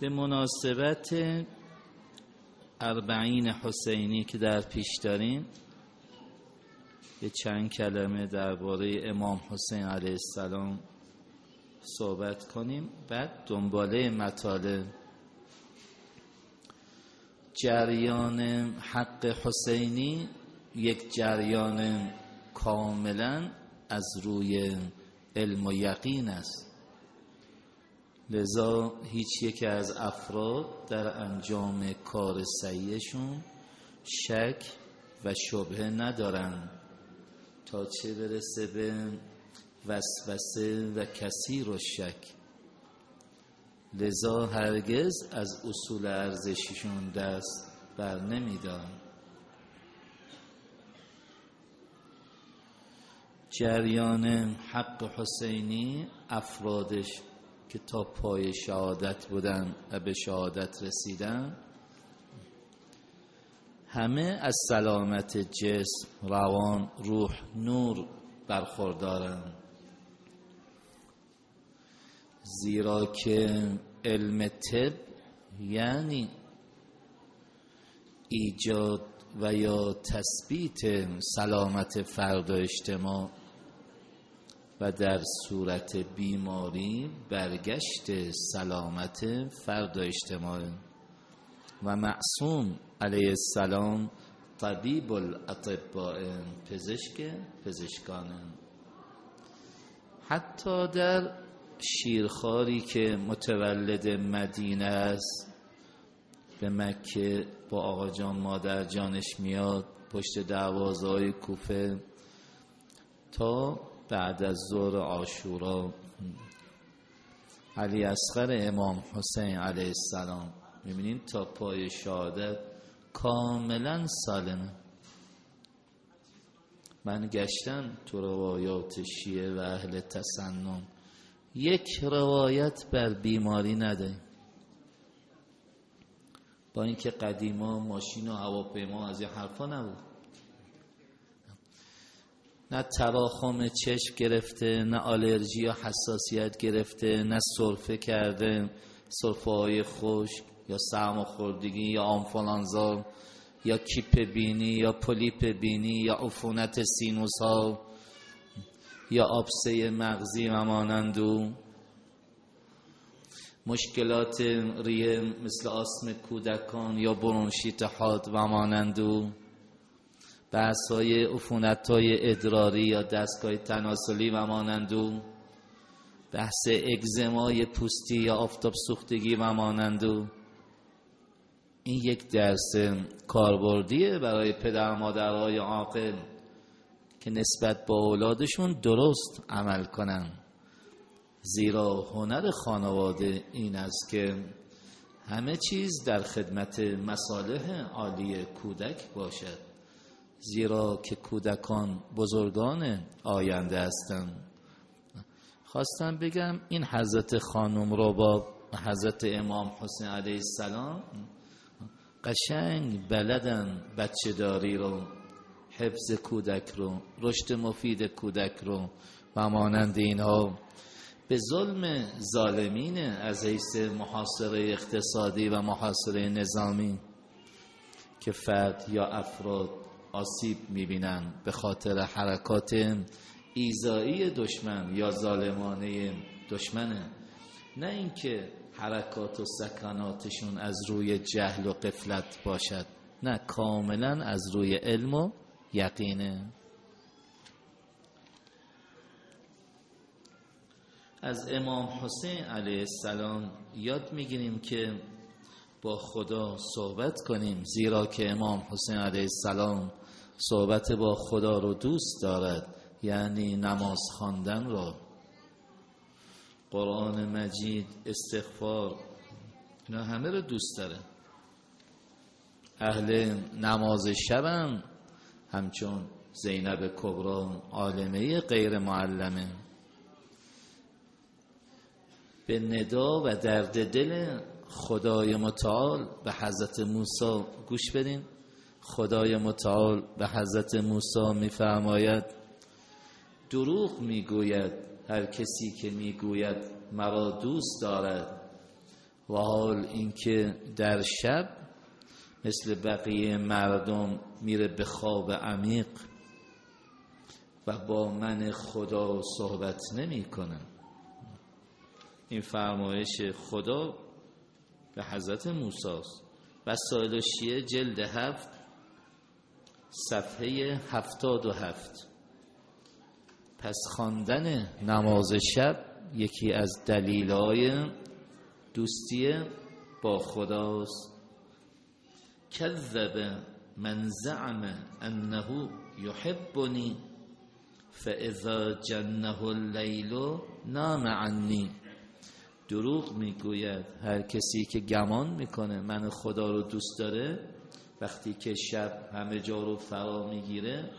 به مناسبت اربعین حسینی که در پیش داریم یه چند کلمه درباره امام حسین علیه السلام صحبت کنیم. بعد دنباله مطالب. جریان حق حسینی یک جریان کاملا از روی علم و یقین است. لذا هیچ یک از افراد در انجام کار سعیشون شک و شبه ندارند تا چه برسه به وسوسه و کثیر و شک. لذا هرگز از اصول ارزششون دست بر نمیدارن. جریان حق حسینی افرادش که تا پای شهادت بودن و به شهادت رسیدن همه از سلامت جسم روان روح نور برخوردارن زیرا که علم طب یعنی ایجاد و یا تثبیت سلامت فرد و اجتماع. و در صورت بیماری برگشت سلامت فرد اجتماع و معصوم علیه السلام طبیب الاطباء پزشک پزشکان. حتی در شیرخاری که متولد مدینه است به مکه با آقا جان مادر جانش میاد پشت دروازه های کوفه تا بعد از ظهر آشورا علی اصغر امام حسین علیه السلام. می‌بینین تا پای شهادت کاملا سالمه. من گشتم تو روایات شیعه و اهل تسنن. یک روایت بر بیماری نده با اینکه قدیما ماشین و هواپیما از این حرفا نبود. نه تراخم چشم گرفته نه آلرژی یا حساسیت گرفته نه سرفه کرده سرفه های خوش یا سرما خوردگی یا آنفولانزا یا کیپ بینی یا پولیپ بینی یا عفونت سینوس ها یا آبسه مغزی و مانندو. مشکلات ریه مثل آسم کودکان یا برونشیت حاد و مانندو. بحث های افونت های ادراری یا دستگاه تناسلی و مانندو بحث اگزمای پوستی یا آفتاب سوختگی و مانندو این یک درس کاربردیه برای پدر مادرهای عاقل که نسبت با اولادشون درست عمل کنن. زیرا هنر خانواده این است که همه چیز در خدمت مصالح عالی کودک باشد. زیرا که کودکان بزرگان آینده هستند. خواستم بگم این حضرت خانم رو با حضرت امام حسین علیه السلام قشنگ بلدن بچه داری رو حفظ کودک رو رشد مفید کودک رو و مانند اینها به ظلم ظالمین از حیث محاصره اقتصادی و محاصره نظامی که فرد یا افراد آسیب می‌بینن به خاطر حرکات ایزایی دشمن یا ظالمانه دشمنه. نه اینکه حرکات و سکناتشون از روی جهل و قفلت باشد نه کاملا از روی علم و یقینه. از امام حسین علیه السلام یاد می‌گیریم که با خدا صحبت کنیم زیرا که امام حسین علیه السلام صحبت با خدا رو دوست دارد یعنی نماز خواندن رو. قرآن مجید استغفار اینا همه رو دوست داره. اهل نماز شبم همچون زینب کبرا عالمه غیر معلمه. به ندا و درد دل خدای متعال به حضرت موسی گوش بدین. خدای متعال به حضرت موسی میفرماید دروغ می‌گوید هر کسی که می‌گوید مرا دوست دارد. و حال اینکه در شب مثل بقیه مردم میره به خواب عمیق و با من خدا صحبت نمی‌کنه. این فرمایش خدا به حضرت موسی است. وسایل شیعه جلد هفت صفحه هفتاد و هفت. پس خواندن نماز شب یکی از دلیلای دوستی با خداست. کذب من زعم انه یحبنی فاذا جنه اللیل نام عنی. دروغ می‌گوید هر کسی که گمان می‌کنه من خدا رو دوست داره وقتی که شب همه جا رو فرا می‌گیره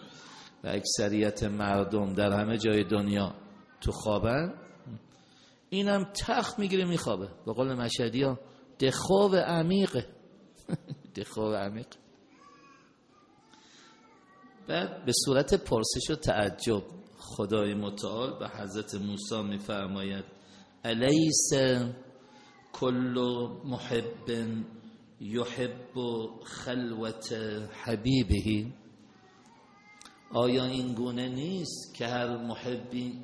و اکثریت مردم در همه جای دنیا تو خوابن اینم تخت می‌گیره میخوابه. به قول مشهدی ها دخواب عمیقه. دخواب عمیق. بعد به صورت پرسش و تعجب خدای متعال به حضرت موسی میفرماید الیس کل محب یحب خلوت حبیبه آیا این گونه نیست که هر محبی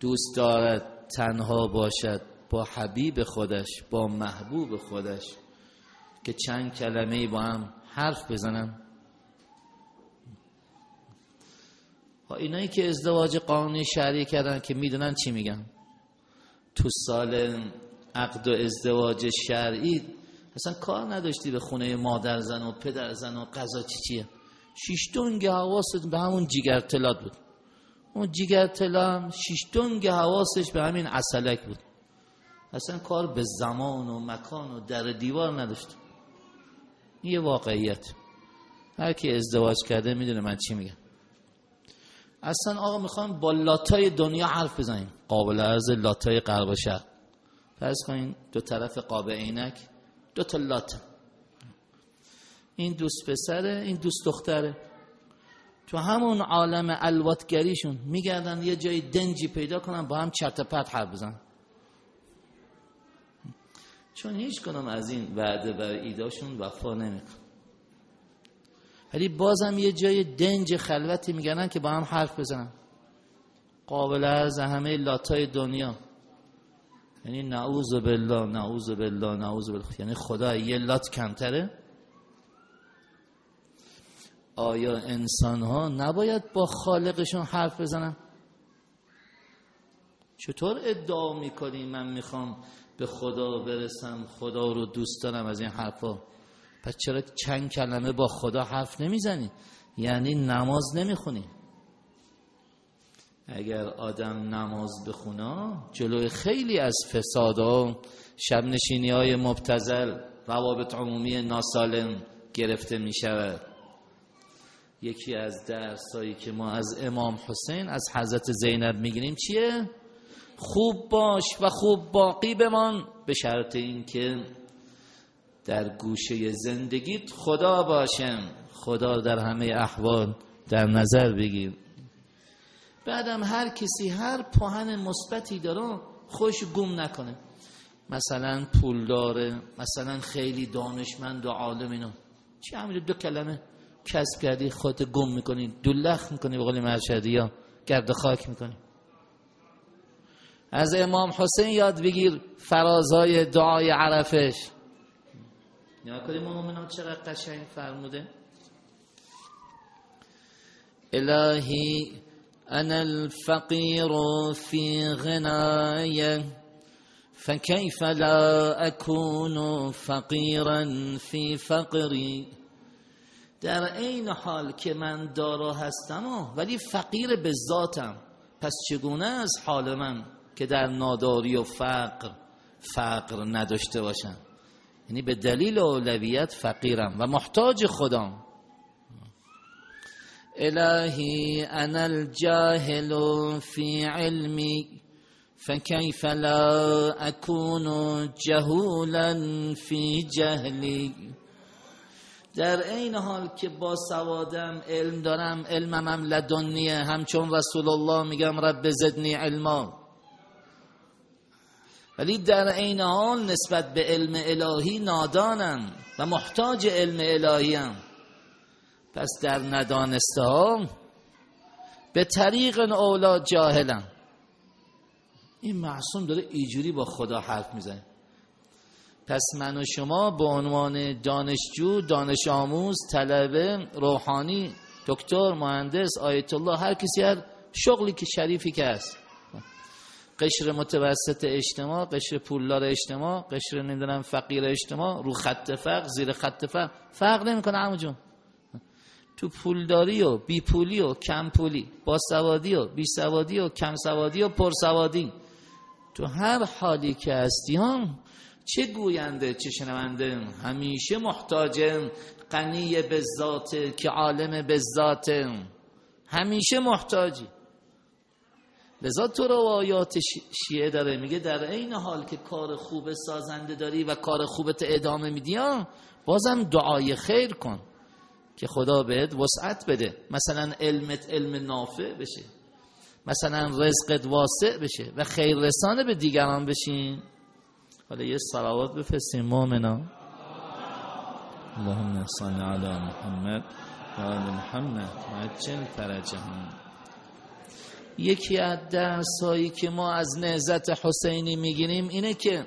دوست دارد تنها باشد با حبیب خودش با محبوب خودش؟ که چند کلمه با هم حرف بزنن؟ اینایی که ازدواج قانونی شرعی کردن که می‌دونن چی میگن؟ تو سال عقد و ازدواج شرعی اصلا کار نداشتی به خونه مادر زن و پدر زن و قضا چی چیه؟ شیش دنگ حواست به همون جیگر تلات بود. اون جیگر تلا شیش دنگ حواسش به همین اصلک بود. اصلا کار به زمان و مکان و در دیوار نداشت. یه واقعیت. هر کی ازدواج کرده می‌دونه من چی میگم. اصلا آقا می‌خوام با لاتای دنیا حرف بزنیم. قابل عرض لاتای قرب و شرق. فرض کنین دو طرف قاب عینک. دو تا لات. این دوست پسره این دوست دختره. تو همون عالم الواتگریشون میگردن یه جای دنجی پیدا کنن با هم چرت پرت حرف بزن چون هیچ کنم از این وعده بر ایداشون وفا نمیکن ولی بازم یه جای دنج خلوتی میگردن که با هم حرف بزنن. قابل از همه لاتای دنیا. یعنی نعوذ بالله نعوذ بالله نعوذ بالله. یعنی خدا یه لات کمتره. آیا انسان ها نباید با خالقشون حرف بزنن؟ چطور ادعا می‌کنی من می‌خوام به خدا برسم خدا رو دوست دارم از این حرفا؟ پس چرا چند کلمه با خدا حرف نمی‌زنی؟ یعنی نماز نمی‌خونی. اگر آدم نماز بخونه جلوی خیلی از فساد و شب نشینی های مبتزل روابط عمومی ناسالم گرفته می شود یکی از درسایی که ما از امام حسین از حضرت زینب می‌گیریم چیه؟ خوب باش و خوب باقی بمان به شرط اینکه در گوشه زندگیت خدا باشم. خدا در همه احوال در نظر بگیر. بعدم هر کسی هر پاهن مثبتی داره خوش گم نکنه. مثلا پول داره مثلا خیلی دانشمند و عالم اینا. چی همین دو کلمه؟ کسب کردی خودت گم می‌کنی دلخ می‌کنی به قول مرشدی یا گرد خاک می‌کنی. از امام حسین یاد بگیر فرازهای دعای عرفش. نیا کنیم مومنان چقدر قشنگ فرموده. الهی انا الفقیر فی غنای فكيف لا اكون فقیرا فی فقری در عین حال که من دارا هستم ولی فقیر به ذاتم پس چگونه از حال من که در ناداری و فقر فقر نداشته باشم؟ یعنی به دلیل اولویت فقیرم و محتاج خدام الهی انا الجاهل فی علمی فكيف لا اكون جهولا فی جهلی در این حال که با سوادم علم دارم علمم لدنیه. همچون رسول الله میگم رب زدنی علما. ولی در این حال نسبت به علم الهی نادانم و محتاج علم الهی هم. پس در ندانسته ها به طریق اولاد جاهلم. این معصوم داره ایجوری با خدا حرف می‌زنه. پس من و شما به عنوان دانشجو دانش آموز طلبه روحانی دکتر مهندس آیت الله هر کسی هر شغلی که شریفی که هست. قشر متوسط اجتماع قشر پولدار اجتماع قشر نمی‌دونم فقیر اجتماع رو خط فقر زیر خط فقر. فرق نمی‌کنه عمو جون. تو پولداری و بی پولی و با سوادی و بی سوادی و کم سوادی و پر سوادی. تو هر حالی که هستی هم چه گوینده چه شنونده؟ همیشه محتاجه قنی به ذات که عالم به ذات. همیشه محتاجی. لذا تو روایات شیعه داره میگه در این حال که کار خوب سازنده داری و کار خوبت ادامه میدی بازم دعای خیر کن. که خدا بهت وسعت بده. مثلا علمت علم نافع بشه. مثلا رزقت واسع بشه و خیر رسانه به دیگران بشین. حالا یه صلوات بفرستیم. مؤمنا اللهم صل علی محمد و آل محمد عجل فرجهم یکی از درسایی که ما از نهزت حسینی می‌گیریم اینه که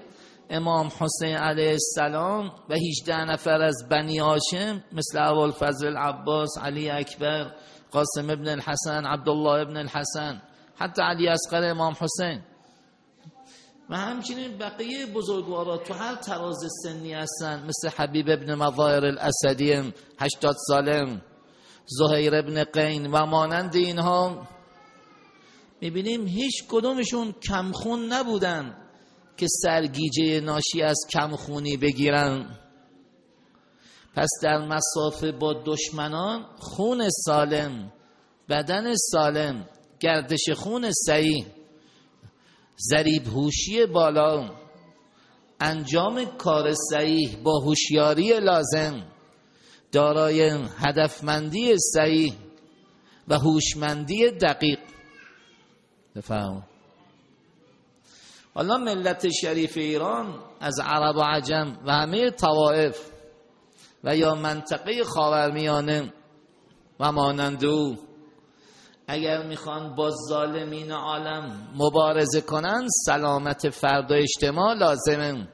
امام حسین علیه السلام و 18 نفر از بنی هاشم مثل اول فضل عباس علی اکبر قاسم ابن الحسن عبدالله ابن الحسن حتی علی اصغر امام حسین. و همچنین بقیه بزرگوارا تو هر تراز سنی هستن مثل حبیب ابن مظاهر الاسدی 80 ساله زهیر ابن قین و مانند اینها. می‌بینیم هیچ کدومشون کمخون نبودن. که سرگیجه ناشی از کمخونی بگیرن. پس در مسافه با دشمنان خون سالم بدن سالم گردش خون سعی. زریب هوشی بالا انجام کار صحیح با هوشیاری لازم. دارای هدفمندی صحیح و هوشمندی دقیق. بفهم حالا ملت شریف ایران از عرب و عجم و همه طوائف و یا منطقه خاورمیانه و مانند او اگر می‌خوان با ظالمین عالم مبارزه کنن سلامت فرد و اجتماع لازمه.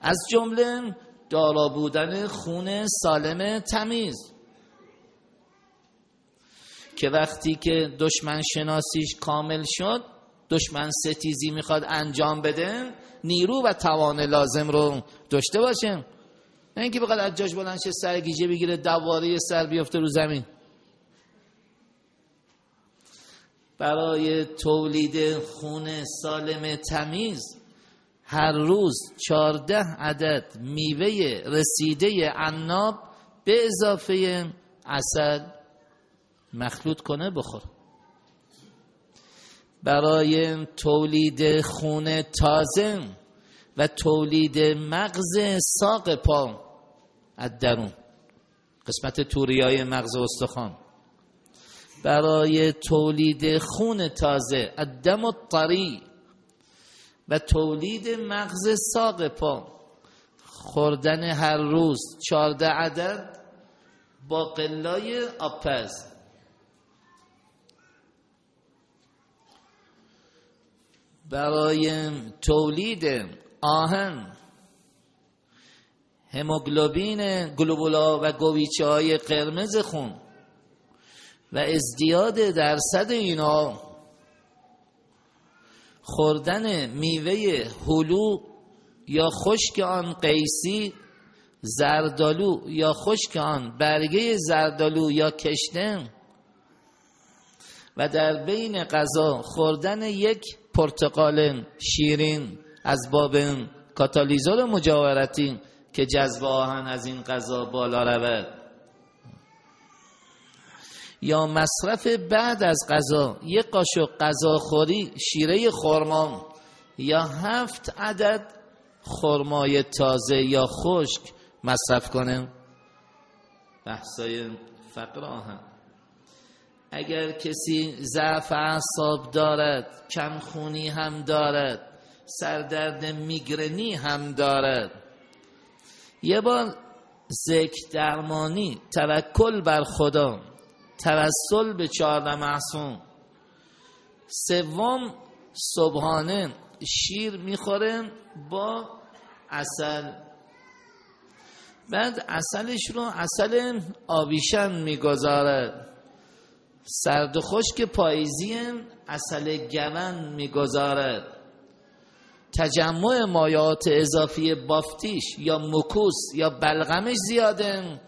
از جمله دارا بودن خون سالم تمیز. که وقتی که دشمن شناسیش کامل شد دشمن ستیزی می‌خواد انجام بده نیرو و توان لازم رو داشته باشه نه اینکه بخواد از جاش بلند شه سرگیجه بگیره دواره سر بیفته رو زمین. برای تولید خون سالم تمیز هر روز چارده عدد میوه رسیده عناب به اضافه اصل مخلوط کنه بخور برای تولید خون تازه و تولید مغز ساق پا. از درون. قسمت توریای مغز استخوان. برای تولید خون تازه الدم الطری و تولید مغز ساق پا. خوردن هر روز چارده عدد با قلای آپز برای تولید آهن. هموگلوبین گلوبولا و گویچه های قرمز خون و ازدیاد درصد اینا خوردن میوه هلو یا خشک آن قیسی زردالو یا خشک آن برگه زردالو یا کشتن و در بین غذا خوردن یک پرتقال شیرین از باب کاتالیزور مجاورتی که جذب آهن از این غذا بالا رود. یا مصرف بعد از غذا یک قاشق غذاخوری شیره خرما یا هفت عدد خرمای تازه یا خشک مصرف کنه بحثای فقر آهن. اگر کسی ضعف اعصاب دارد کمخونی هم دارد سردرد میگرنی هم دارد. یه بار ذکر درمانی توکل بر خدا توسل به چهارده معصوم سوم صبحانه شیر می‌خوره با اصل بعد اصلش رو اصل آویشن می‌گذارد. سرد و خشک پاییزی اصل گون می‌گذارد. تجمع مایات اضافی بافتیش یا مکوس یا بلغمش زیاده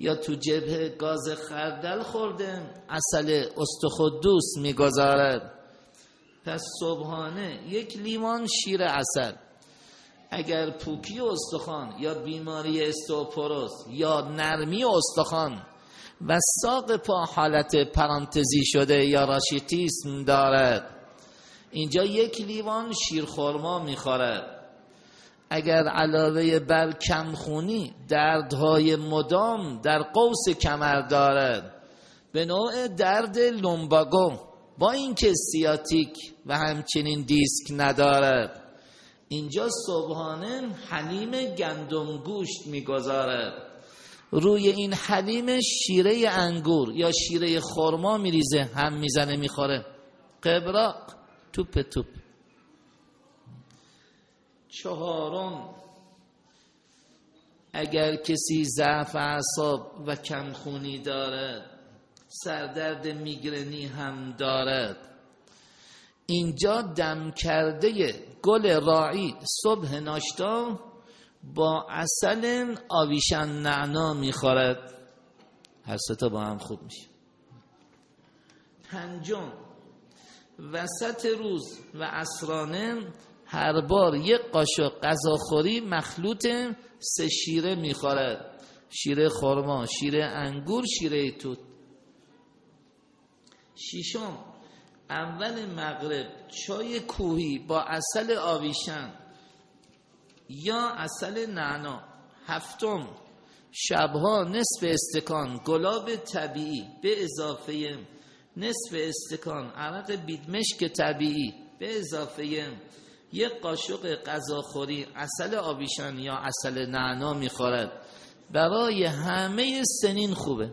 یا تو جبه گاز خردل خورده اصل استخدوس می‌گذارد. پس صبحانه یک لیوان شیر اصل اگر پوکی استخوان یا بیماری استوپروز یا نرمی استخوان و ساق پا حالت پرانتزی شده یا راشیتیسم دارد اینجا یک لیوان شیره خرما می‌خورد اگر علاوه بر کم‌خونی دردهای مدام در قوس کمر دارد به نوع درد lumbago. با اینکه سیاتیک و همچنین دیسک ندارد اینجا صبحانه حلیم گندم گوشت می‌گذارد روی این حلیم شیره انگور یا شیره خرما میریزه هم می‌زنه می‌خوره. قبراق توپ توپ. چهارم اگر کسی ضعف اعصاب و کمخونی دارد سردرد میگرنی هم دارد. اینجا دم کرده گل راعی صبح ناشتا با اصل آویشن نعنا می‌خورد. هر ستا با هم خوب میشه پنجم وسط روز و اسرانه هر بار یک قاشق غذاخوری مخلوط سه شیره می‌خورد. شیره خرما شیره انگور شیره توت. ششم اول مغرب چای کوهی با اصل آویشن. یا اصل نعنا. هفتم شبها نصف استکان گلاب طبیعی به اضافه نصف استکان عرق بیدمشک طبیعی به اضافه یک قاشق غذاخوری اصل آویشن یا اصل نعنا می‌خورد. برای همه سنین خوبه.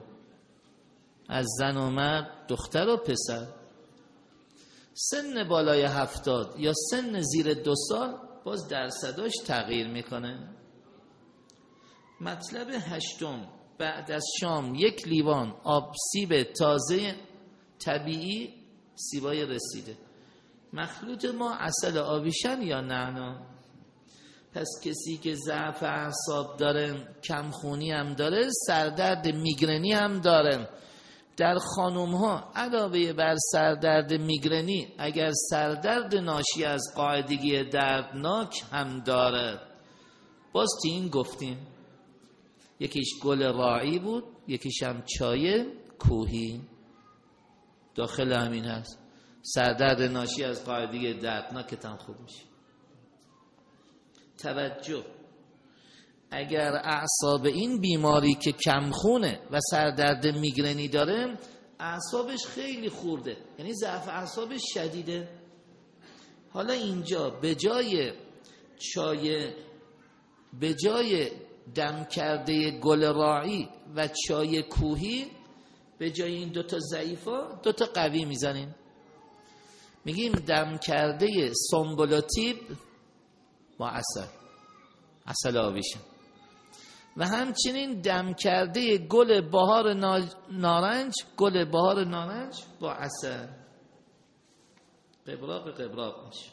از زن و مرد دختر و پسر. سن بالای هفتاد یا سن زیر دو سال باز درصداش تغییر می‌کنه. مطلب هشتم بعد از شام یک لیوان آب سیب تازه طبیعی سیبای رسیده. مخلوط ما اصل آبیشن یا نعنا پس کسی که ضعف اعصاب داره کمخونی هم داره سردرد میگرنی هم داره. در خانوم ها علاوه بر سردرد میگرنی اگر سردرد ناشی از قاعدگی دردناک هم داره باز این گفتیم. یکیش گل راعی بود یکیش هم چای کوهی. داخل همین هست. سردرد ناشی از قاعدگی دردناکتان خوب میشه. توجه. اگر اعصاب این بیماری که کمخونه و سردرد میگرنی داره اعصابش خیلی خورده. یعنی ضعف اعصابش شدیده. حالا اینجا به جای چای به جای دم کرده گل راعی و چای کوهی به جای این دوتا ضعیفا دوتا قوی می‌زنیم. میگیم دم کرده سنبولاتیب با اصل اصل و همچنین دم کرده گل بهار نارنج گل بهار نارنج با اصل قبراق قبراق میشه.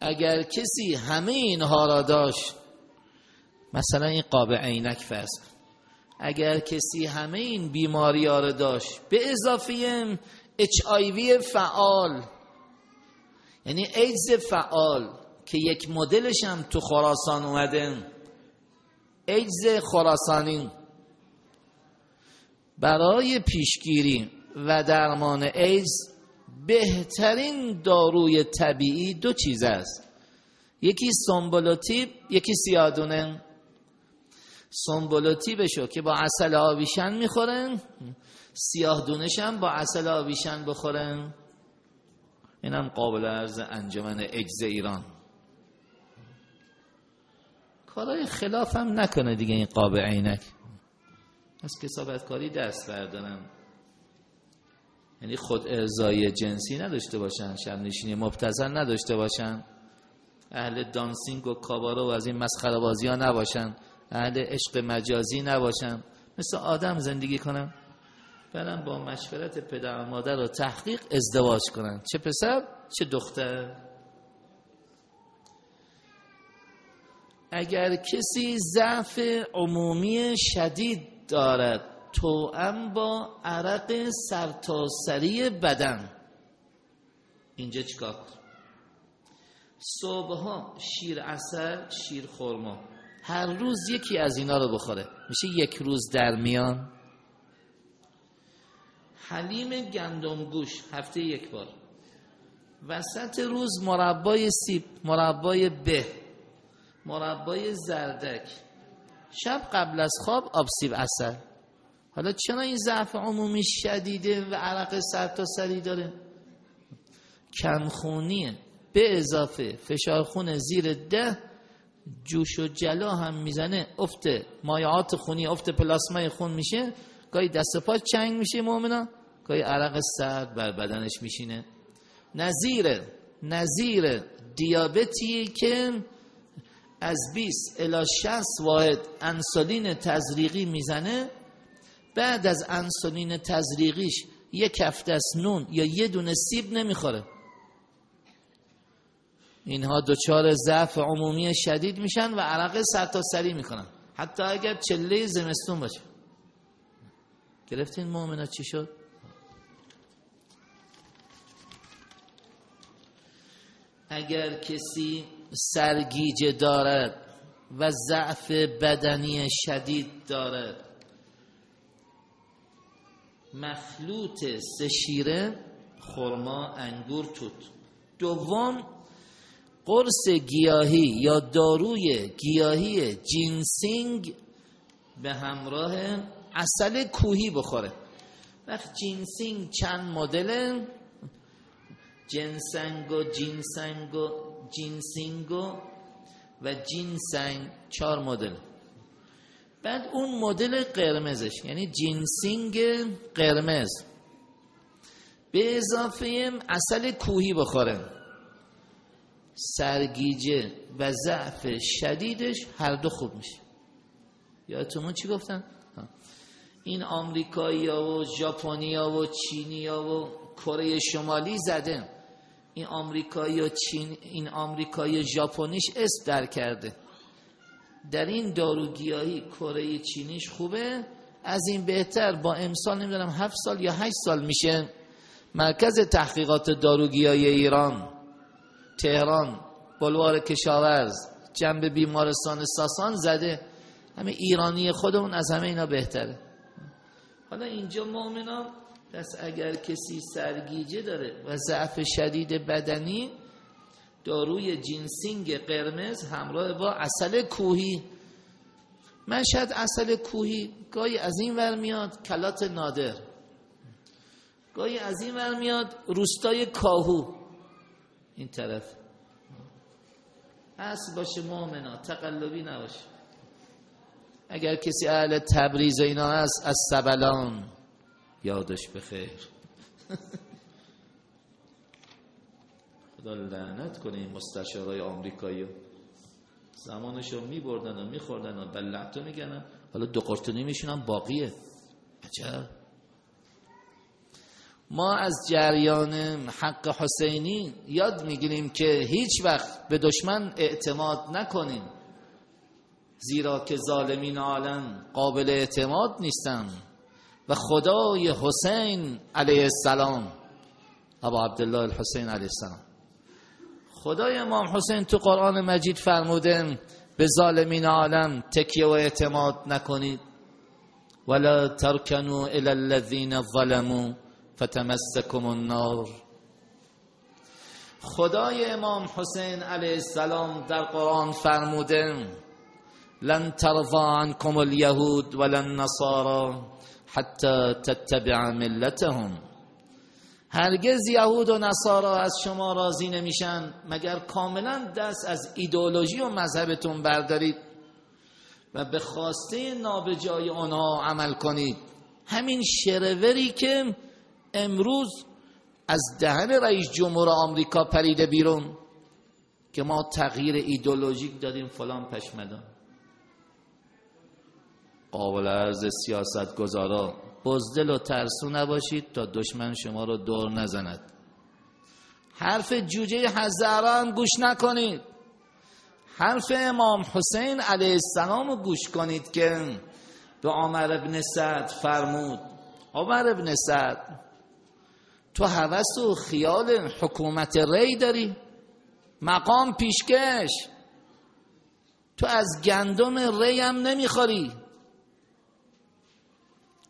اگر کسی همه اینها را داشت مثلا این قاب عینک فرض اگر کسی همه این بیماری ها را داشت به اضافه اچ فعال. یعنی ایدز فعال. که یک مدلش هم تو خراسان اومده ایجز خراسانی برای پیشگیری و درمان ایز بهترین داروی طبیعی دو چیز است. یکی سنبولوتیب یکی سیادونه. سنبولوتیبشو که با اصل آویشن می‌خورن سیاه دونش با اصل آویشن بخورن. اینم قابل عرض انجمن اجز ایران. کارهای خلاف هم نکنه دیگه این قاب عینک. از کسابت کاری دست بردارن یعنی خود ارزای جنسی نداشته باشن شب نشینی مبتزن نداشته باشن. اهل دانسینگ و کابارو و از این مسخره ها نباشن. اهل عشق مجازی نباشن. مثل آدم زندگی کنن برن با مشورت پدر و مادر و تحقیق ازدواج کنن چه پسر چه دختر. اگر کسی ضعف عمومی شدید دارد توأم با عرق سرتاسری بدن. اینجا چیکار کن صبحها شیر اصل شیر خورما هر روز یکی از اینا رو بخوره. میشه یک روز در میان؟ حلیم گندم گوش هفته یک بار. وسط روز مربای سیب مربای به. مربای زردک. شب قبل از خواب آب سیب اصل حالا چرا این ضعف عمومی شدیده و عرق سر تا سری داره؟ کمخونیه به اضافه فشار خون زیر ده جوش و جلا هم می‌زنه. افت مایعات خونی افت پلاسمای خون میشه. گاهی دست پا چنگ میشه مؤمنا گاهی عرق سرد بر بدنش میشینه. نظیر نظیر دیابتی که از 20 الی 60 واحد انسولین تزریقی می‌زنه بعد از انسولین تزریقیش یک هفته از نون یا یه دونه سیب نمی‌خوره. اینها دچار ضعف عمومی شدید میشن و عرق سری می‌کنن. حتی اگر چله زمستون باشه. گرفتین مؤمنا چی شد؟ اگر کسی سرگیجه دارد و ضعف بدنی شدید دارد. مخلوط سشیره خرما انگور توت. دوم قرص گیاهی یا داروی گیاهی جینسینگ به همراه عسل کوهی بخوره. وقت جینسینگ چند مدل جنسنگ و جینسنگ و جینسینگ و جینسنگ چهار مدل. بعد اون مدل قرمزش یعنی جینسینگ قرمز. به اضافه اصل کوهی بخوره سرگیجه و ضعف شدیدش هر دو خوب میشه. یادتون چی گفتن؟ این آمریکایی ها و ژاپنی و چینی و کره شمالی زده. این آمریکایی و چین این آمریکایی ژاپنیش اسم در کرده. در این داروگیاهی کره چینیش خوبه؟ از این بهتر. با امسال نمی‌دونم هفت سال یا هشت سال میشه مرکز تحقیقات دارو گیاهی ایران تهران بلوار کشاورز جنب بیمارستان ساسان زده. همه ایرانی خودمون از همه اینا بهتره. حالا اینجا مؤمنا پس اگر کسی سرگیجه داره و ضعف شدید بدنی داروی جینسینگ قرمز همراه با عسل کوهی. من شاید اصل کوهی گاهی از این ور میاد کلات نادر. گاهی از این ور میاد روستای کاهو. این طرف. اصل باشه مؤمنا تقلبی نباشه. اگر کسی اهل تبریز اینا هست از سبلان. یادش بخیر. خدا لعنت کنه این مستشارای آمریکایی. زمانشو میبردن و میخوردن و بلعتو میگنن. حالا دو قرتونی میشونن باقیه. عجب. ما از جریان حق حسینی یاد می‌گیریم که هیچ وقت به دشمن اعتماد نکنیم زیرا که ظالمین عالم قابل اعتماد نیستن. و خدای حسین علیه السلام. ابا عبدالله الحسین علیه السلام. خدای امام حسین تو قرآن مجید فرموده به ظالمین عالم تکیه و اعتماد نکنید. ولا ترکنوا الى الذين ظلموا فتمسكم النار. خدای امام حسین علیه السلام در قرآن فرموده لن ترضى عنكم اليهود ولا النصارى. حتى تتبع ملتهم. هرگز یهود و نصارا از شما راضی نمیشن مگر کاملا دست از ایدئولوژی و مذهبتون بردارید و به خواسته نابجای آنها عمل کنید. همین شروری که امروز از دهن رئیس جمهور آمریکا پریده بیرون که ما تغییر ایدولوژیک دادیم فلان پشمدان. قابل عرض سیاست گذارا بزدل و ترسو نباشید تا دشمن شما رو دور نزند. حرف جوجه هزاره هم گوش نکنید. حرف امام حسین علیه السلام رو گوش کنید که به عمر ابن سعد فرمود. عمر ابن سعد تو حوث و خیال حکومت ری داری. مقام پیشکش. تو از گندم ری هم نمی‌خوری.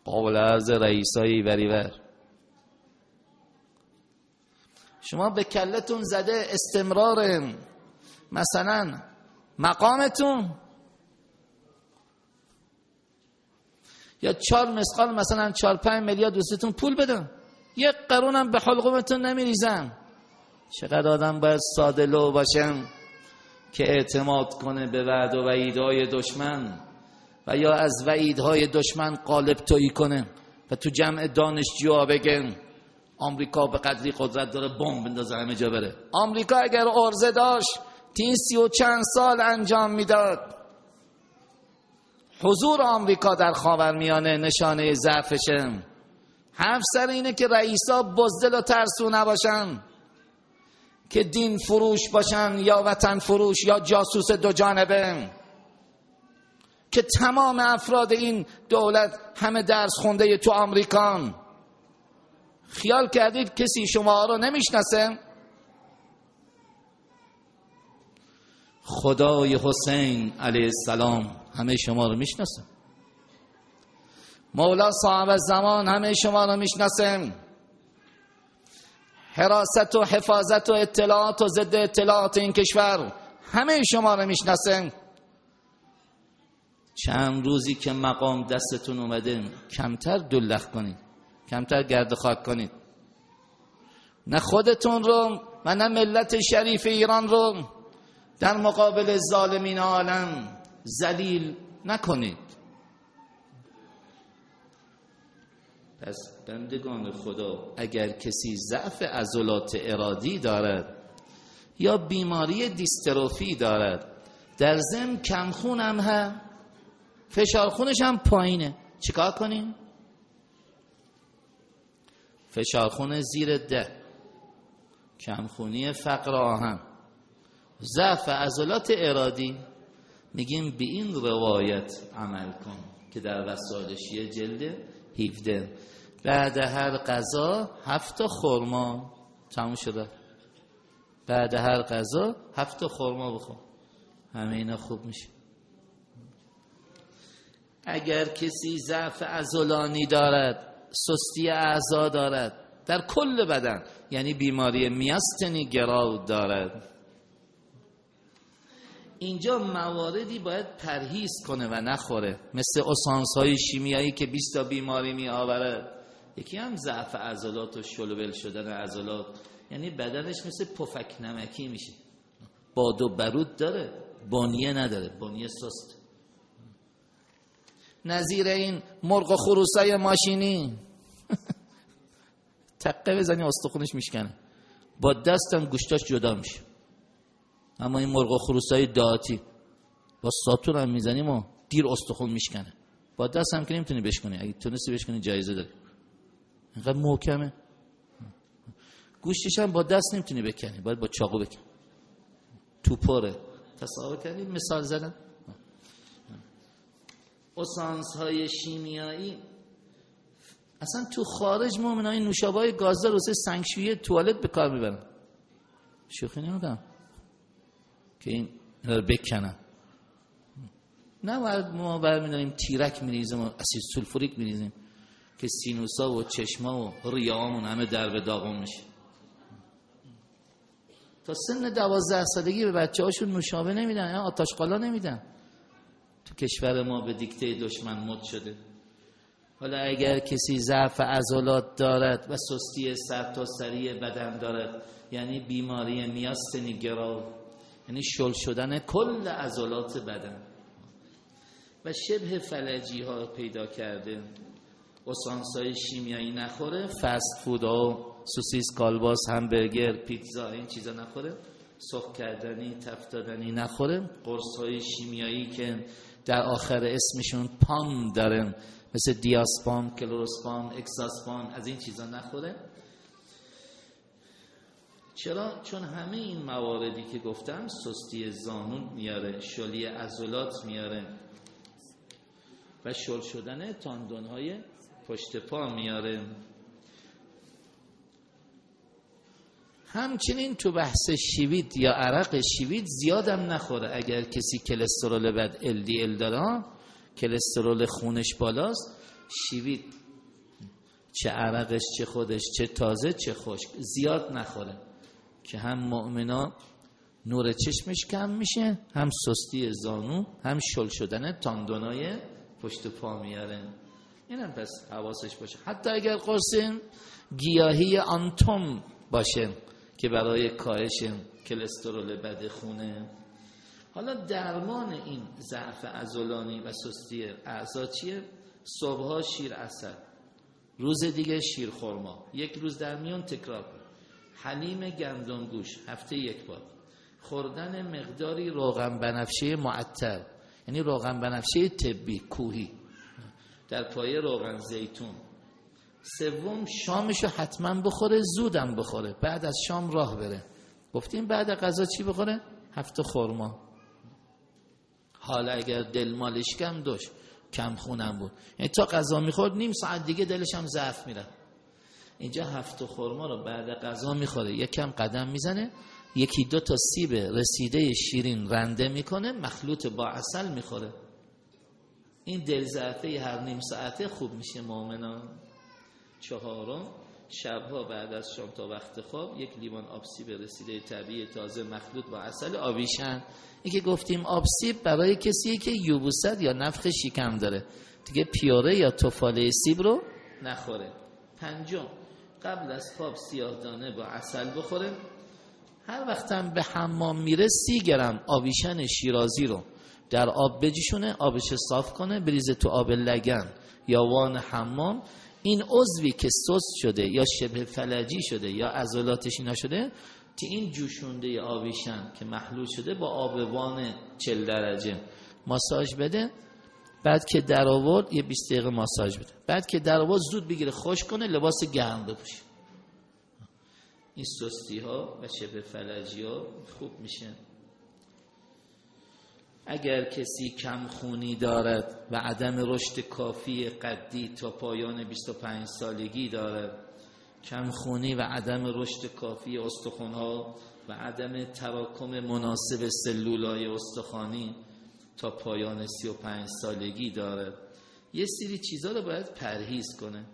قابل عرض رئیسایی بریور شما به کلتون زده استمرار مثلا مقامتون. یا چهار مسقال مثلا چهار پنج میلیارد دوستتون پول بدن. یک قرونم به حلقومتون نمیریزم چقدر آدم باید ساده لو باشم که اعتماد کنه به وعد و وعیدهای دشمن. و یا از وعیدهای دشمن قالب تویی کنه و تو جمع دانشجوها بگن آمریکا به قدری قدرت داره بمب بندازه همه جا بره. آمریکا اگر ارزه داشت تین سی و چند سال انجام می‌داد. حضور آمریکا در خاورمیانه نشانه ضعفشه. حرف سر اینه که رئیسا بزدل و ترسو نباشن. که دین فروش باشن یا وطن فروش یا جاسوس دو جانبه. که تمام افراد این دولت همه درس خونده تو آمریکان. خیال کردید کسی شما رو نمی‌شناسه؟ خدای حسین علیه السلام همه شما رو می‌شناسه. مولا صاحب زمان همه شما رو می‌شناسه. حراست و حفاظت و اطلاعات و ضد اطلاعات این کشور همه شما رو می‌شناسه. چند روزی که مقام دستتون اومده کمتر دلخ کنید کمتر گرد خاک کنید. نه خودتون رو و نه ملت شریف ایران رو در مقابل ظالمین عالم زلیل نکنید. پس بندگان خدا اگر کسی ضعف عضلات ارادی دارد یا بیماری دیستروفی دارد در ضمن کمخون هم هست فشار خونش هم پایینه. چیکار کنیم؟ فشار خون زیر ده کمخونی فقر آهن. ضعف عضلات ارادی. میگیم به این روایت عمل کن که در وسایلشی جلد 17 بعد هر غذا هفت خورما تموم شده. بعد هر غذا هفت خورما بخور. همه اینا خوب میشه. اگر کسی ضعف عضلانی دارد سستی اعضا دارد در کل بدن یعنی بیماری میاستنی گراو دارد. اینجا مواردی باید پرهیز کنه و نخوره. مثل اسانس های شیمیایی که 20 تا بیماری می آورد یکی هم ضعف عضلات و شلوول شدن عضلات. یعنی بدنش مثل پفک نمکی میشه. باد و برود داره بانیه نداره بانیه سست. نظیر این مرغ و خروسای ماشینی. تقه بزنی استخونش میشکنه. با دستم گوشتاش جدا میشه. اما این مرغ و خروسای داتی. با ساتور هم می‌زنیم و دیر استخون میشکنه. با دست هم که نمی‌تونی بشکنی. اگه تونستی بشکنی جایزه داری. اینقدر محکمه. گوشتش هم با دست نمی‌تونی بکنی. باید با چاقو بکنی. تو پره تصاور کردید مثال زدن اسانس های شیمیایی. اصلا تو خارج مؤمن های نوشابه های گازدار واسه سنگشویی توالت به کار می‌برن. شوخی نمیدم که این رو بکنن. نه باید ما برمیداریم تیرک میریزیم و اسید سولفوریک میریزیم که سینوسا و چشما و ریامون همه در به داغون میشه. تا سن دوازده سالگی به بچه هاشون نوشابه نمیدن آتش قالا نمیدن. تو کشور ما به دیکته دشمن مد شده. حالا اگر کسی ضعف عضلات دارد و سستی سری بدن دارد یعنی بیماری میاستنی گرا یعنی شل شدن کل عضلات بدن. و شبه فلجی ها پیدا کرده. های شیمیایی نخوره فست فود ها سوسیس کالباس همبرگر پیتزا این چیزا نخوره. سخ کردنی تفتادنی نخوره. قرص های شیمیایی که در آخر اسمشون پام دارن. مثل دیاسپام، کلوروسپام، اکساسپام از این چیزا نخوره. چرا؟ چون همه این مواردی که گفتم سستی زانون میاره شلی عضلات میاره و شل شدن تاندون های پشت پا میاره. همچنین تو بحث شیوید یا عرق شیوید زیادم نخوره. اگر کسی کلسترول بد LDL داره کلسترول خونش بالاست شیوید چه عرقش چه خودش چه تازه چه خشک زیاد نخوره. که هم مؤمنا نور چشمش کم میشه هم سستی زانو هم شل شدن تاندونای پشت پا میاره. اینم پس حواسش باشه. حتی اگر قرص گیاهی آنتوم باشه. که برای کاهش کلسترول بد خونه. حالا درمان این ضعف عضلانی و سستی اعضا چیه؟ صبحها شیر اصل روز دیگه شیر خورما یک روز در میون تکرار کن. حلیم گندم گوش هفته یک بار. خوردن مقداری روغن بنفشه معطر یعنی روغن بنفشه طبی کوهی. در پایه روغن زیتون. سوم شامشو حتما بخوره زودم بخوره. بعد از شام راه بره. گفتیم بعد غذا چی بخوره؟ هفته خورما حالا اگر دل مالش کم داشت کم خونم بود. یعنی تا غذا می‌خورد نیم ساعت دیگه دلش هم ضعف میره اینجا هفت خورما رو بعد غذا می‌خوره. یکم قدم می‌زنه. یکی دو تا سیب رسیده شیرین رنده می‌کنه مخلوط با اصل می‌خوره. این دل ضعفه هر نیم ساعته خوب میشه مؤمنان. چهارم شبها بعد از شام تا وقت خواب یک لیوان آب سیب رسیده طبیعی تازه مخلوط با اصل آویشن. این که گفتیم آب سیب برای کسی که یوبوست یا نفخ شکم داره. دیگه پیاره یا توفاله سیب رو نخوره. پنجم قبل از خواب سیاه دانه با اصل بخوره. هر وقتم به حمام میره سی گرم آویشن شیرازی رو در آب بجیشونه آبش صاف کنه بریزه تو آب لگن یا وان حمام. این عضوی که سست شده یا شبه فلجی شده یا عضلاتش اینا شده این جوشونده آویشن که محلول شده با آب وان 40 درجه ماساژ بده بعد که در آورد یه 20 دقیقه ماساژ بده. بعد که در آورد زود بگیره خوش کنه لباس گرم بپوشه. این سستی ها و شبه فلجی ها خوب میشه. اگر کسی کم خونی دارد و عدم رشد کافی قدی تا پایان 25 سالگی دارد کم خونی و عدم رشد کافی استخوانها و عدم تراکم مناسب سلولای استخوانی تا پایان 35 سالگی دارد. یه سری چیزها رو باید پرهیز کنه.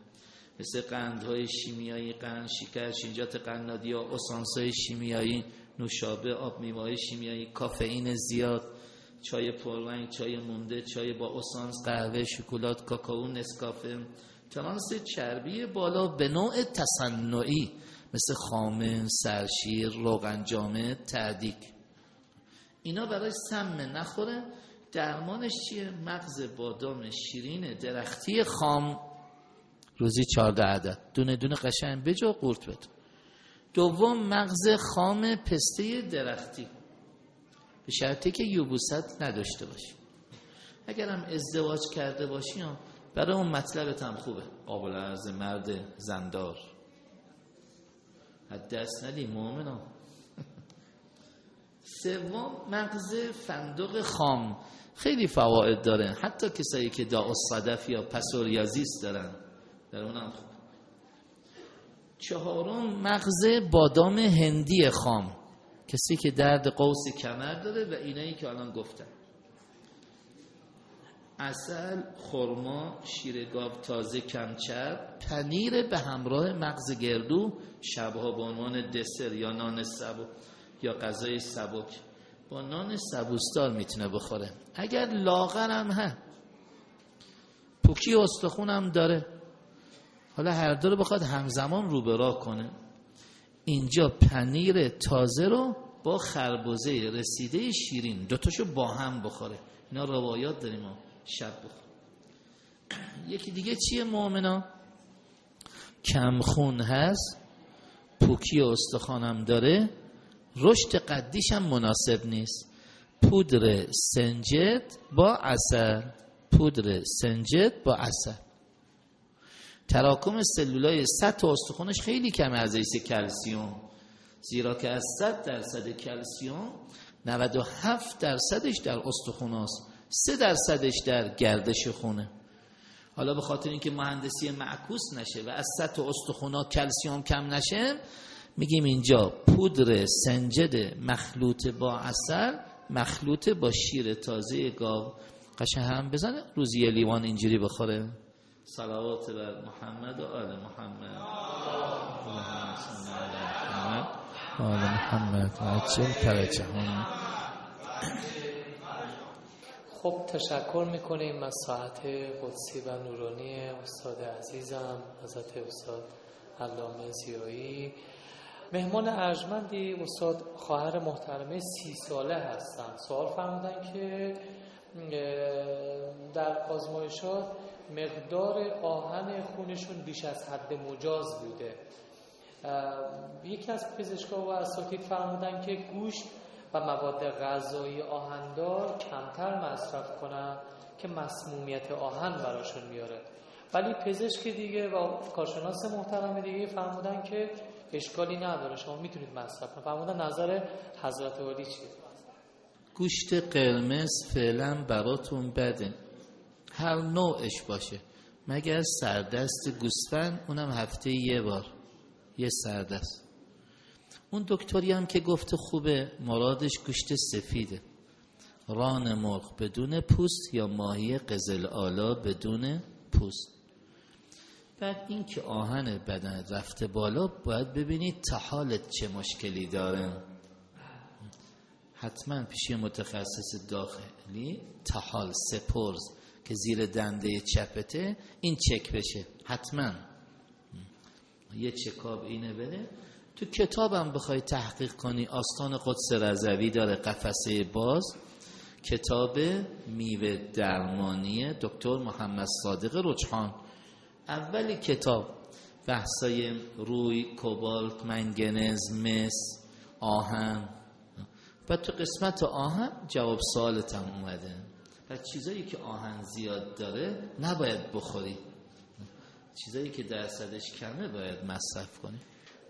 مثل قندهای شیمیایی قند شکر شینجات قنادی ها اسانسای شیمیایی نوشابه آب میوه شیمیایی کافئین زیاد چای پررنگ چای مونده چای با اسانس قهوه شکلات کاکائو نسکافه. ترانس چربی بالا به نوع تصنعی مثل خامه سرشیر روغن جامه تعدیک اینا برای سم نخوره. درمانش چیه؟ مغز بادام شیرین درختی خام. روزی چارده عدد. دونه دونه قشنگ. بجا قورت بده. دوم مغز خام پسته درختی. به شرطی که یوبوست نداشته باشی. اگرم ازدواج کرده باشی برای اون مطلبت هم خوبه. قابل عرض مرد زندار. حد دست ندی ها سوم مغز فندق خام. خیلی فواید داره. حتی کسایی که دا صدف یا پسوریازیس دارن. در اونم خوب. چهارم مغز بادام هندی خام. کسی که درد قوس کمر داره و اینایی که الان گفتم. اصل خرما شیر گاو تازه کمچر پنیر به همراه مغز گردو شبها به عنوان دسر یا نان سبک یا غذای سبک. با نان سبوستار می‌تونه بخوره. اگر لاغرم هم پوکی استخونم داره. حالا هر دو رو بخواد همزمان رو کنه. اینجا پنیر تازه رو با خربزه رسیده شیرین. دوتاشو با هم بخوره. اینا روایات داریم شب بخور. یکی دیگه چیه مؤمنا کمخون هست. پوکی استخوانم داره. رشد قدیش هم مناسب نیست. پودر سنجد با عسل. پودر سنجد با عسل. تراکم سلولای سطح استخونش خیلی کمه از حیث کلسیوم زیرا که از 100 درصد کلسیوم 97 درصدش در استخون است 3 درصدش در گردش خونه. حالا به خاطر اینکه مهندسی معکوس نشه و از سطح استخونا کلسیوم کم نشه میگیم اینجا پودر سنجد مخلوط با اصل مخلوط با شیر تازه گاو. قشن هم بزنه روزی لیوان اینجوری بخوره. صلوات بر محمد و آل محمد. آل محمد و خب تشکر می‌کنیم از ساعت قدسی و نورانی استاد عزیزم حضرت استاد علامه زیایی. مهمان ارجمندی استاد خواهر محترمه سی ساله هستن. سوال فرمودن که در آزمایشات مقدار آهن خونشون بیش از حد مجاز بوده. یکی از پزشکا و اساتید فرمودن که گوشت و مواد غذایی آهندار کمتر مصرف کنن که مسمومیت آهن براشون میاره ولی پزشک دیگه و کارشناس محترم دیگه فرمودن که اشکالی نداره شما می‌تونید مصرف کنید. فرمودن نظر حضرت علی چیه؟ گوشت قرمز فعلا براتون بده. هر نوعش باشه. مگر سردست گوسفند؟ اونم هفته یه بار. یه سردست. اون دکتری هم که گفته خوبه مرادش گوشت سفیده. ران مرغ بدون پوست یا ماهی قزل آلا بدون پوست. بعد این که آهن بدن رفته بالا باید ببینید تحالت چه مشکلی داره. حتما پیشی متخصص داخلی تحال سپرز. که زیر دنده چپته این چک بشه. حتما. یه چکاب اینه بره. تو کتابم بخوای تحقیق کنی آستان قدس رضوی داره قفسه باز. کتاب میوه درمانی دکتر محمد صادق رجحان. اولی کتاب بحثای روی کوبالت منگنز مس آهن. و تو قسمت آهن جواب سوالتم اومده. و چیزایی که آهن زیاد داره نباید بخوری. چیزایی که درصدش کمه باید مصرف کنی.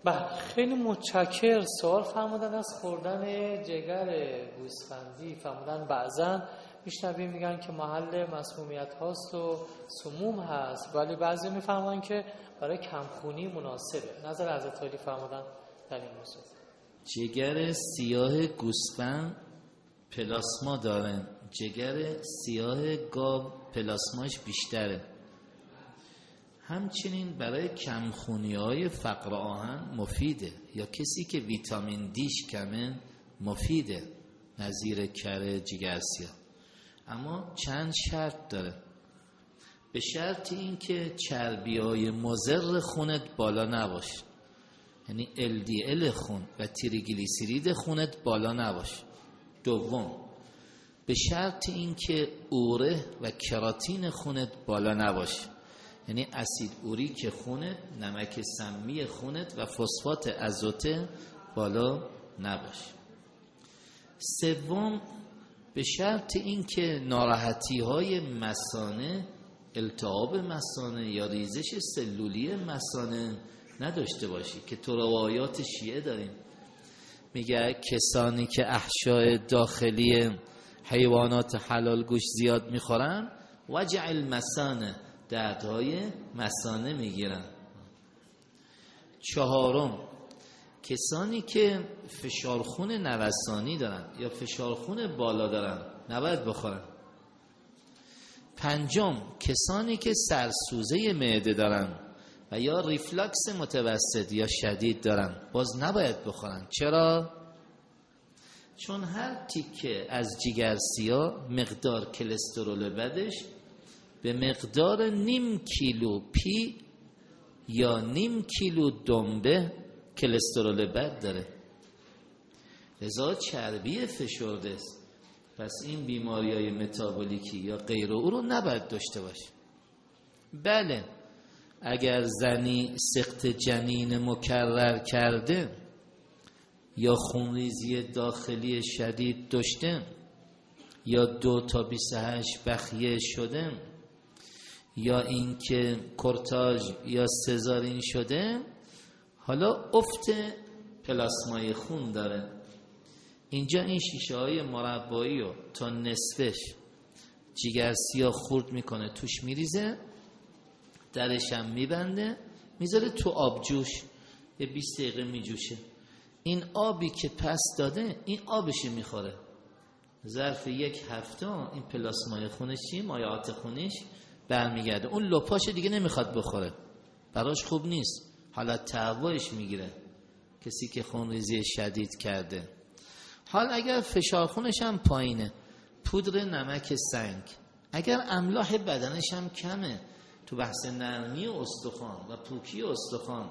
بله خیلی متشکر. سوال فرمودن از خوردن جگر گوسفندی. فرمودن بعضا میشنویم میگن که محل مسمومیت هاست و سموم هست. ولی بعضی میفرمایند که برای کمخونی مناسبه. نظر حضرت علی فرمودن در این موضوع. جگر سیاه گوسفند پلاسما دارن. جگر سیاه گاو پلاسماش بیشتره. همچنین برای کمخونی های فقر آهن مفیده یا کسی که ویتامین دیش کمه مفیده نظیر کره جگر سیاه. اما چند شرط داره؟ به شرط اینکه چربی های مزر خونت بالا نباشه یعنی LDL خون و تریگلیسیرید خونت بالا نباشه دوم به شرط اینکه اوره و کراتین خونت بالا نباشه. یعنی اسید اوریک خونت نمک سمی خونت و فسفات ازوته بالا نباشه. سوم به شرط اینکه ناراحتی های مسانه التهاب مسانه یا ریزش سلولی مسانه نداشته باشی که تو روایات شیعه داریم. میگه کسانی که احشاء داخلی حیوانات حلال گوش زیاد می‌خورن وجع المسانه دردهای مسانه می‌گیرن. چهارم کسانی که فشارخون نوسانی دارن یا فشارخون بالا دارن نباید بخورن. پنجم کسانی که سرسوزه معده دارن و یا ریفلاکس متوسط یا شدید دارن باز نباید بخورن. چرا؟ چون هر تیکه از جگر سیا مقدار کلسترول بدش به مقدار نیم کیلو پی یا نیم کیلو دنبه کلسترول بد داره. لذا چربی فشرده است. پس این بیماری های متابولیکی یا غیر او رو نباید داشته باشه بله اگر زنی سخت جنین مکرر کرده یا خونریزی داخلی شدید داشته یا دو تا 28 بخیه شده یا اینکه کرتاژ یا سزارین شده حالا افت پلاسمای خون داره. اینجا این شیشه های مربایی رو تا نصفش جیگر سیاه خورد می‌کنه توش میریزه درش میبنده می‌ذاره تو آبجوش یه 20 دقیقه میجوشه. این آبی که پس داده این آبش می‌خوره. ظرف یک هفته این پلاسمای خونش چی؟ مایعات خونش برمیگرده. اون لپاش دیگه نمی‌خواد بخوره. براش خوب نیست. حالا تعویش می‌گیره. کسی که خونریزی شدید کرده. حال اگر فشار خونش هم پایینه. پودر نمک سنگ. اگر املاح بدنش هم کمه. تو بحث نرمی استخوان و پوکی استخوان.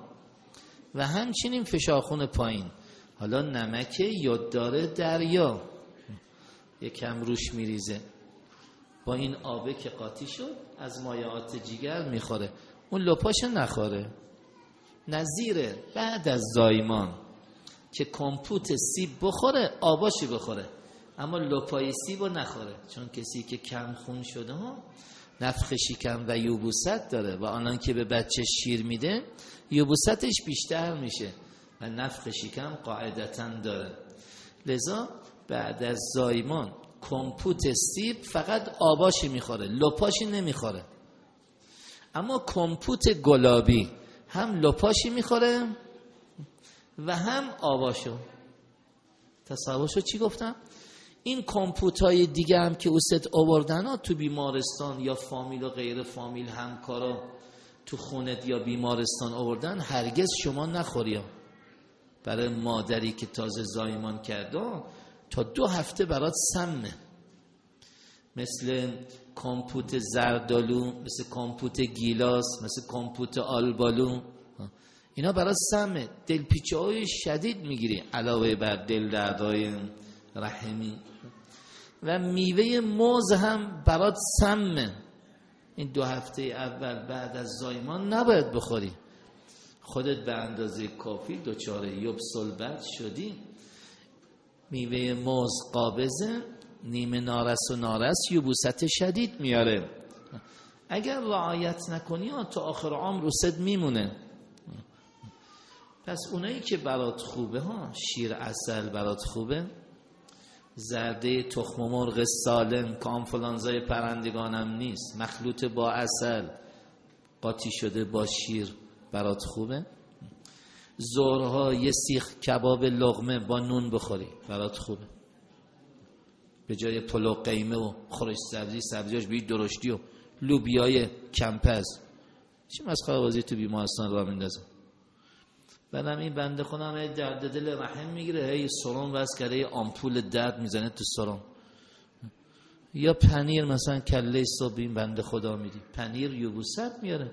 و همچنین فشار خون پایین. حالا نمک یاددار دریا. یکم روش میریزه. با این آبه که قاطی شد از مایعات جیگر می‌خوره. اون لپاش نخوره. نظیره بعد از زایمان. که کمپوت سیب بخوره آباشی بخوره. اما لپای سیب نخوره. چون کسی که کم خون شده ها نفخ شکم و یوبوست داره. و آنان که به بچه شیر میده یوبوستش بیشتر میشه. و نفخ شکم قاعدتا داره. لذا بعد از زایمان کمپوت سیب فقط آباشی می‌خوره لپاشی نمی‌خوره. اما کمپوت گلابی هم لپاشی می‌خوره و هم آواشو تصورشو چی گفتم؟ این کمپوت های دیگه هم که اوست آوردن ها تو بیمارستان یا فامیل و غیر فامیل همکارا تو خونت یا بیمارستان آوردن هرگز شما نخوری برای مادری که تازه زایمان کرده تا دو هفته برات سمه. مثل کمپوت زردالو مثل کمپوت گیلاس مثل کمپوت آلبالو. اینا برای سمه. دلپیچه های شدید می‌گیری. علاوه بر دل دردای رحمی. و میوه موز هم برات سمه. این دو هفته اول بعد از زایمان نباید بخوری. خودت به اندازه کافی دوچاره یوب شدی. میوه موز قابضه نیمه نارس و نارس یوبوست شدید میاره. اگر رعایت نکنی تا آخر عمر روست میمونه. پس اونایی که برات خوبه ها شیر اصل برات خوبه. زرده تخم مرغ سالم کانفلانزای پرندگانم نیست. مخلوط با اصل قاطی شده با شیر. برات خوبه؟ زورها یه سیخ کباب لغمه با نون بخوری برات خوبه. به جای پلو قیمه و خورش سبزی سبزیاش بید درشتی و لوبیای کمپز. چی مسخره بازی تو بیمارستان را میندازم بعدم این بنده خودم درد دل رحم می‌گیره هی سرم وز کرده آمپول درد می‌زنه تو سرم. یا پنیر مثلا کله صبح این بنده خدا میدی پنیر یوبوست میاره.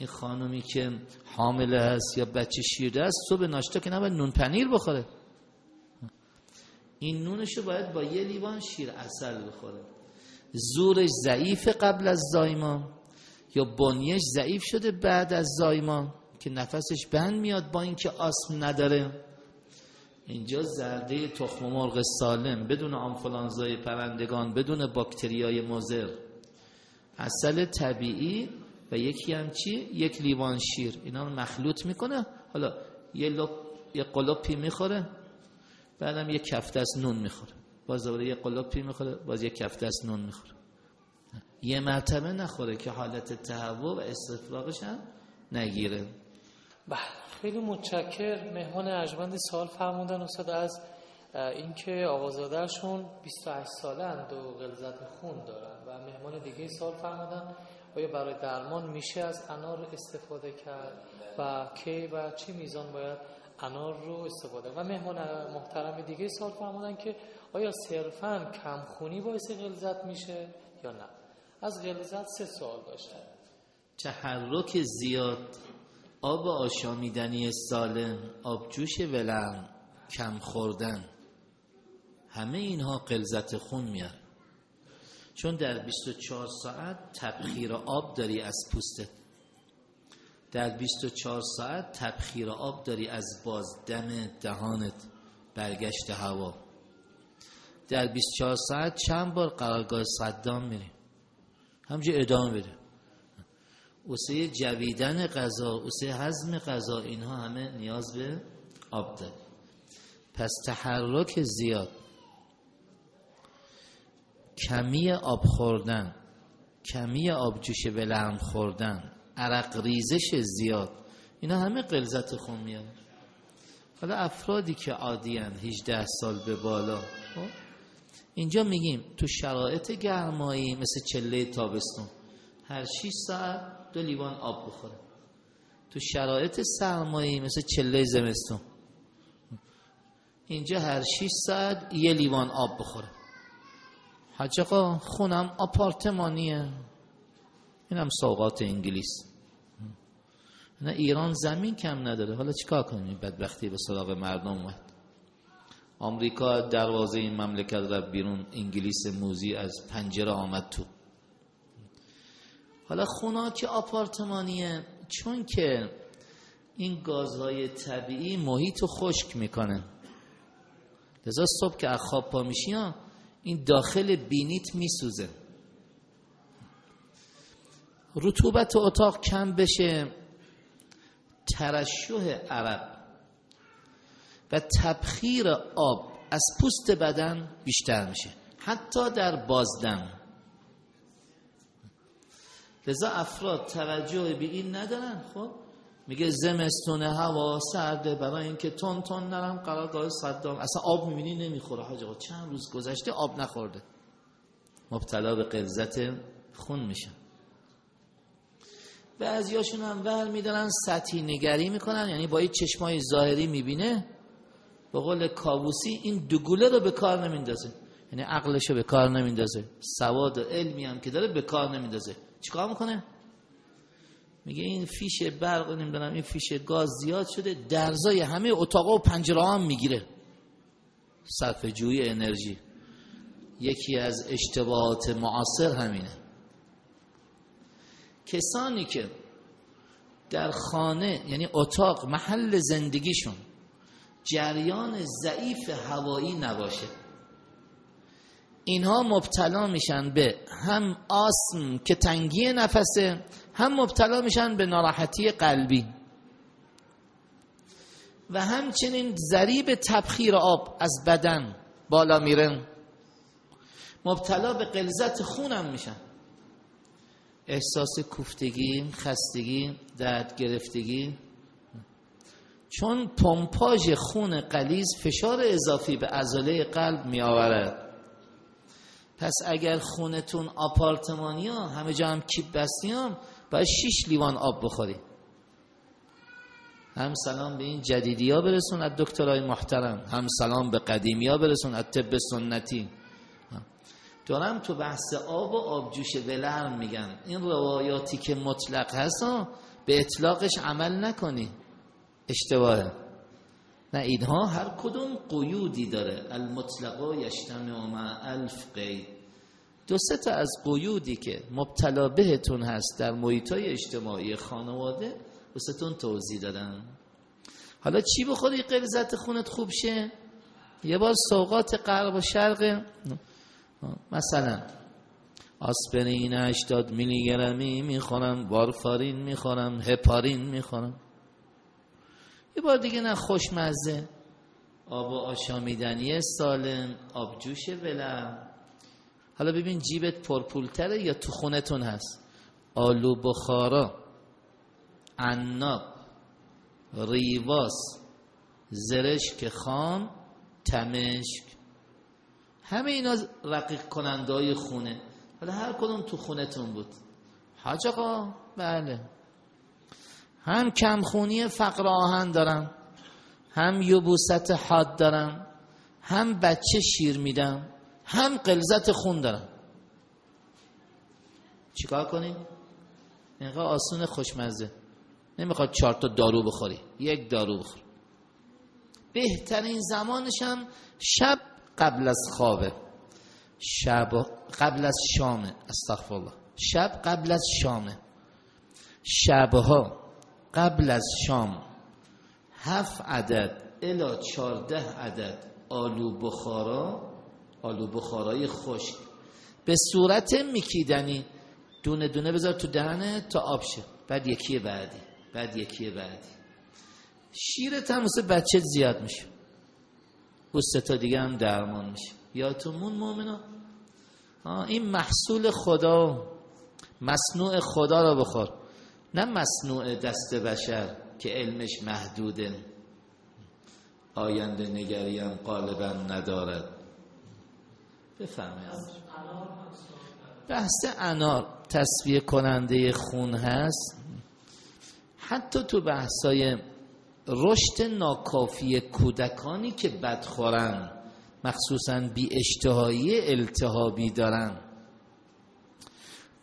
این خانومی که حامله هست یا بچه شیرده است صبح ناشتا که نباید نون پنیر بخوره. این نونشو باید با یه لیوان شیر اصل بخوره. زورش ضعیف قبل از زایمان یا بنیش ضعیف شده بعد از زایمان که نفسش بند میاد با اینکه آسم نداره. اینجا زرده تخم مرغ سالم بدون آنفولانزای پرندگان بدون باکتریای مضر. اصل طبیعی و یکی هم چی؟ یک لیوان شیر. اینا رو مخلوط می‌کنه. حالا یه لپ یه قلوپی می‌خوره بعدم یه کفته از نون می‌خوره. باز دوباره یه قلوپی می‌خوره باز یه کفته از نون می‌خوره. یه مرتبه نخوره که حالت تهوع و استفراغش هم نگیره. بله خیلی متشکر. مهمان ارجمند سال فرمودن استاد از اینکه آقازادهشون 28 ساله اند و غلظت خون دارن. و مهمان دیگه سال فرمودن آیا برای درمان میشه از انار استفاده کرد؟ و کی و چه میزان باید انار رو استفاده و مهمان محترم دیگه سال فرمودن که آیا صرفا کمخونی باعث غلظت میشه یا نه؟ از غلظت سه سوال داشتن تحرک زیاد آب آشامیدنی سالم آبجوش ولم کم خوردن همه اینها قلزت خون میاد. چون در 24 ساعت تبخیر آب داری از پوستت در 24 ساعت تبخیر آب داری از بازدم دهانت برگشت هوا. در 24 ساعت چند بار قرارگاه صدام میری؟ همجه ادامه بده اوسه جویدن غذا اوسه هضم غذا اینها همه نیاز به آب داره پس تحرک زیاد. کمی آب خوردن کمی آبجوش به لحم خوردن عرق ریزش زیاد اینا همه قلزت خون میاد. حالا افرادی که عادیان 18 سال به بالا خب؟ اینجا میگیم تو شرایط گرمایی مثل چله تابستون هر 6 ساعت دو لیوان آب بخوره. تو شرایط سرمایی مثل چله زمستون اینجا هر 6 ساعت یه لیوان آب بخوره. حاج خونم آپارتمانیه. اینم سوقات انگلیس. نه ایران زمین کم نداره. حالا چیکار کنیم؟ بدبختی به سراغ مردم اومد. آمریکا دروازه این مملکت رفت بیرون. انگلیس موزی از پنجره آمد تو. حالا خونا که آپارتمانیه چون که این گازهای طبیعی محیط خشک می‌کنه. لذا صبح که از خواب پا میشی این داخل بینیت میسوزه. رطوبت اتاق کم بشه ترشح عرق و تبخیر آب از پوست بدن بیشتر میشه حتی در بازدم. لذا افراد توجه به این ندارن خب؟ میگه زمستون هوا سرده برای اینکه تون تون نرم قرارگاه صدام. اصلا آب می‌بینی نمی‌خوره. حاج چند روز گذشته آب نخورده. مبتلا به قلزت خون میشن. بعضیاشون هم ور میدارن سطحی نگری می‌کنن. یعنی با این چشمای ظاهری می‌بینه. به قول کابوسی این دوگوله رو به کار نمیندازه. یعنی عقلش رو به کار نمیندازه. سواد و علمی هم که داره به کار نمیندازه. چیکار می‌کنه؟ میگه این فیش برق نمی‌دونم این فیش گاز زیاد شده درزای همه اتاقا و پنجره هم می‌گیره. صرف جوی انرژی. یکی از اشتباهات معاصر همینه. کسانی که در خانه یعنی اتاق محل زندگیشون جریان ضعیف هوایی نباشه. اینها مبتلا میشن به هم آسم که تنگی نفسه هم مبتلا میشن به ناراحتی قلبی. و همچنین ذریب تبخیر آب از بدن بالا میرن مبتلا به قلزت خونم میشن. احساس کوفتگی خستگی درد گرفتگی. چون پمپاژ خون قلیز فشار اضافی به عضله قلب می آورد پس اگر خونتون آپارتمانی ها همه جا هم کیپ بستی باید شیش لیوان آب بخوری. هم سلام به این جدیدی ها برسون از دکترهای محترم. هم سلام به قدیمی ها برسون از طب سنتی. دارم تو بحث آب و آبجوش ولرم میگن این روایاتی که مطلق هست به اطلاقش عمل نکنی. اشتباهه. نه اینها هر کدوم قیودی داره. المطلقا یشتمع مع الف قید. دو سه تا از قیودی که مبتلا بهتون هست در محیطای اجتماعی خانواده وستون توضیح دادم. حالا چی بخوری قلزت خونت خوب شه؟ یه بار سوقات غرب و شرق مثلا آسپرین 80 میلی گرمی می‌خورم وارفارین می‌خورم هپارین می‌خورم. یه بار دیگه نه خوشمزه. آب و آشامیدنی سالم آبجوش ولم. حالا ببین جیبت پرپولتره یا تو خونتون هست؟ آلو بخارا عناب ریواس زرشک خان تمشک. همه اینا رقیق کننده های خونه. حالا هر کدوم تو خونتون بود. حاج آقا بله. هم کمخونی فقر آهن دارم هم یبوست حاد دارم هم بچه شیر میدم. هم قلزت خون دارم. چیکار کنیم؟ اینقدر آسون خوشمزه. نمی‌خواد چهار تا دارو بخوری. یک دارو بخور. بهترین زمانش هم شب قبل از خوابه. شب قبل از شامه. استغفر الله شب قبل از شامه. شبها قبل از شام. هفت عدد الا چارده عدد آلو بخارا آلو بخارای خشک. به صورت میکیدنی دونه دونه بذار تو دهنه تا آب شه. بعد یکی بعدی بعد یکی بعدی. شیرت هم مثل بچه زیاد میشه. تا دیگه هم درمان میشه. یادتون مؤمنا این محصول خدا. مصنوع خدا را بخور. نه مصنوع دست بشر که علمش محدوده. آینده نگریم غالبا ندارد. بفرمایید. بحث انار تصویه کننده خون هست. حتی تو بحثای رشد ناکافی کودکانی که بدخورن مخصوصا بی اشتهایی التهابی دارن.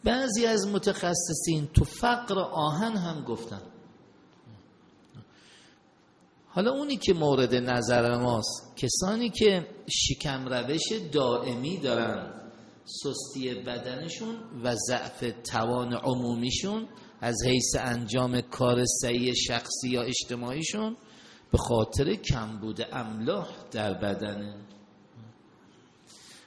بعضی از متخصصین تو فقر آهن هم گفتن. حالا اونی که مورد نظر ماست کسانی که شکم روش دائمی دارن سستی بدنشون و ضعف توان عمومیشون از حیث انجام کار سعی شخصی یا اجتماعیشون به خاطر کمبود املاح در بدنه.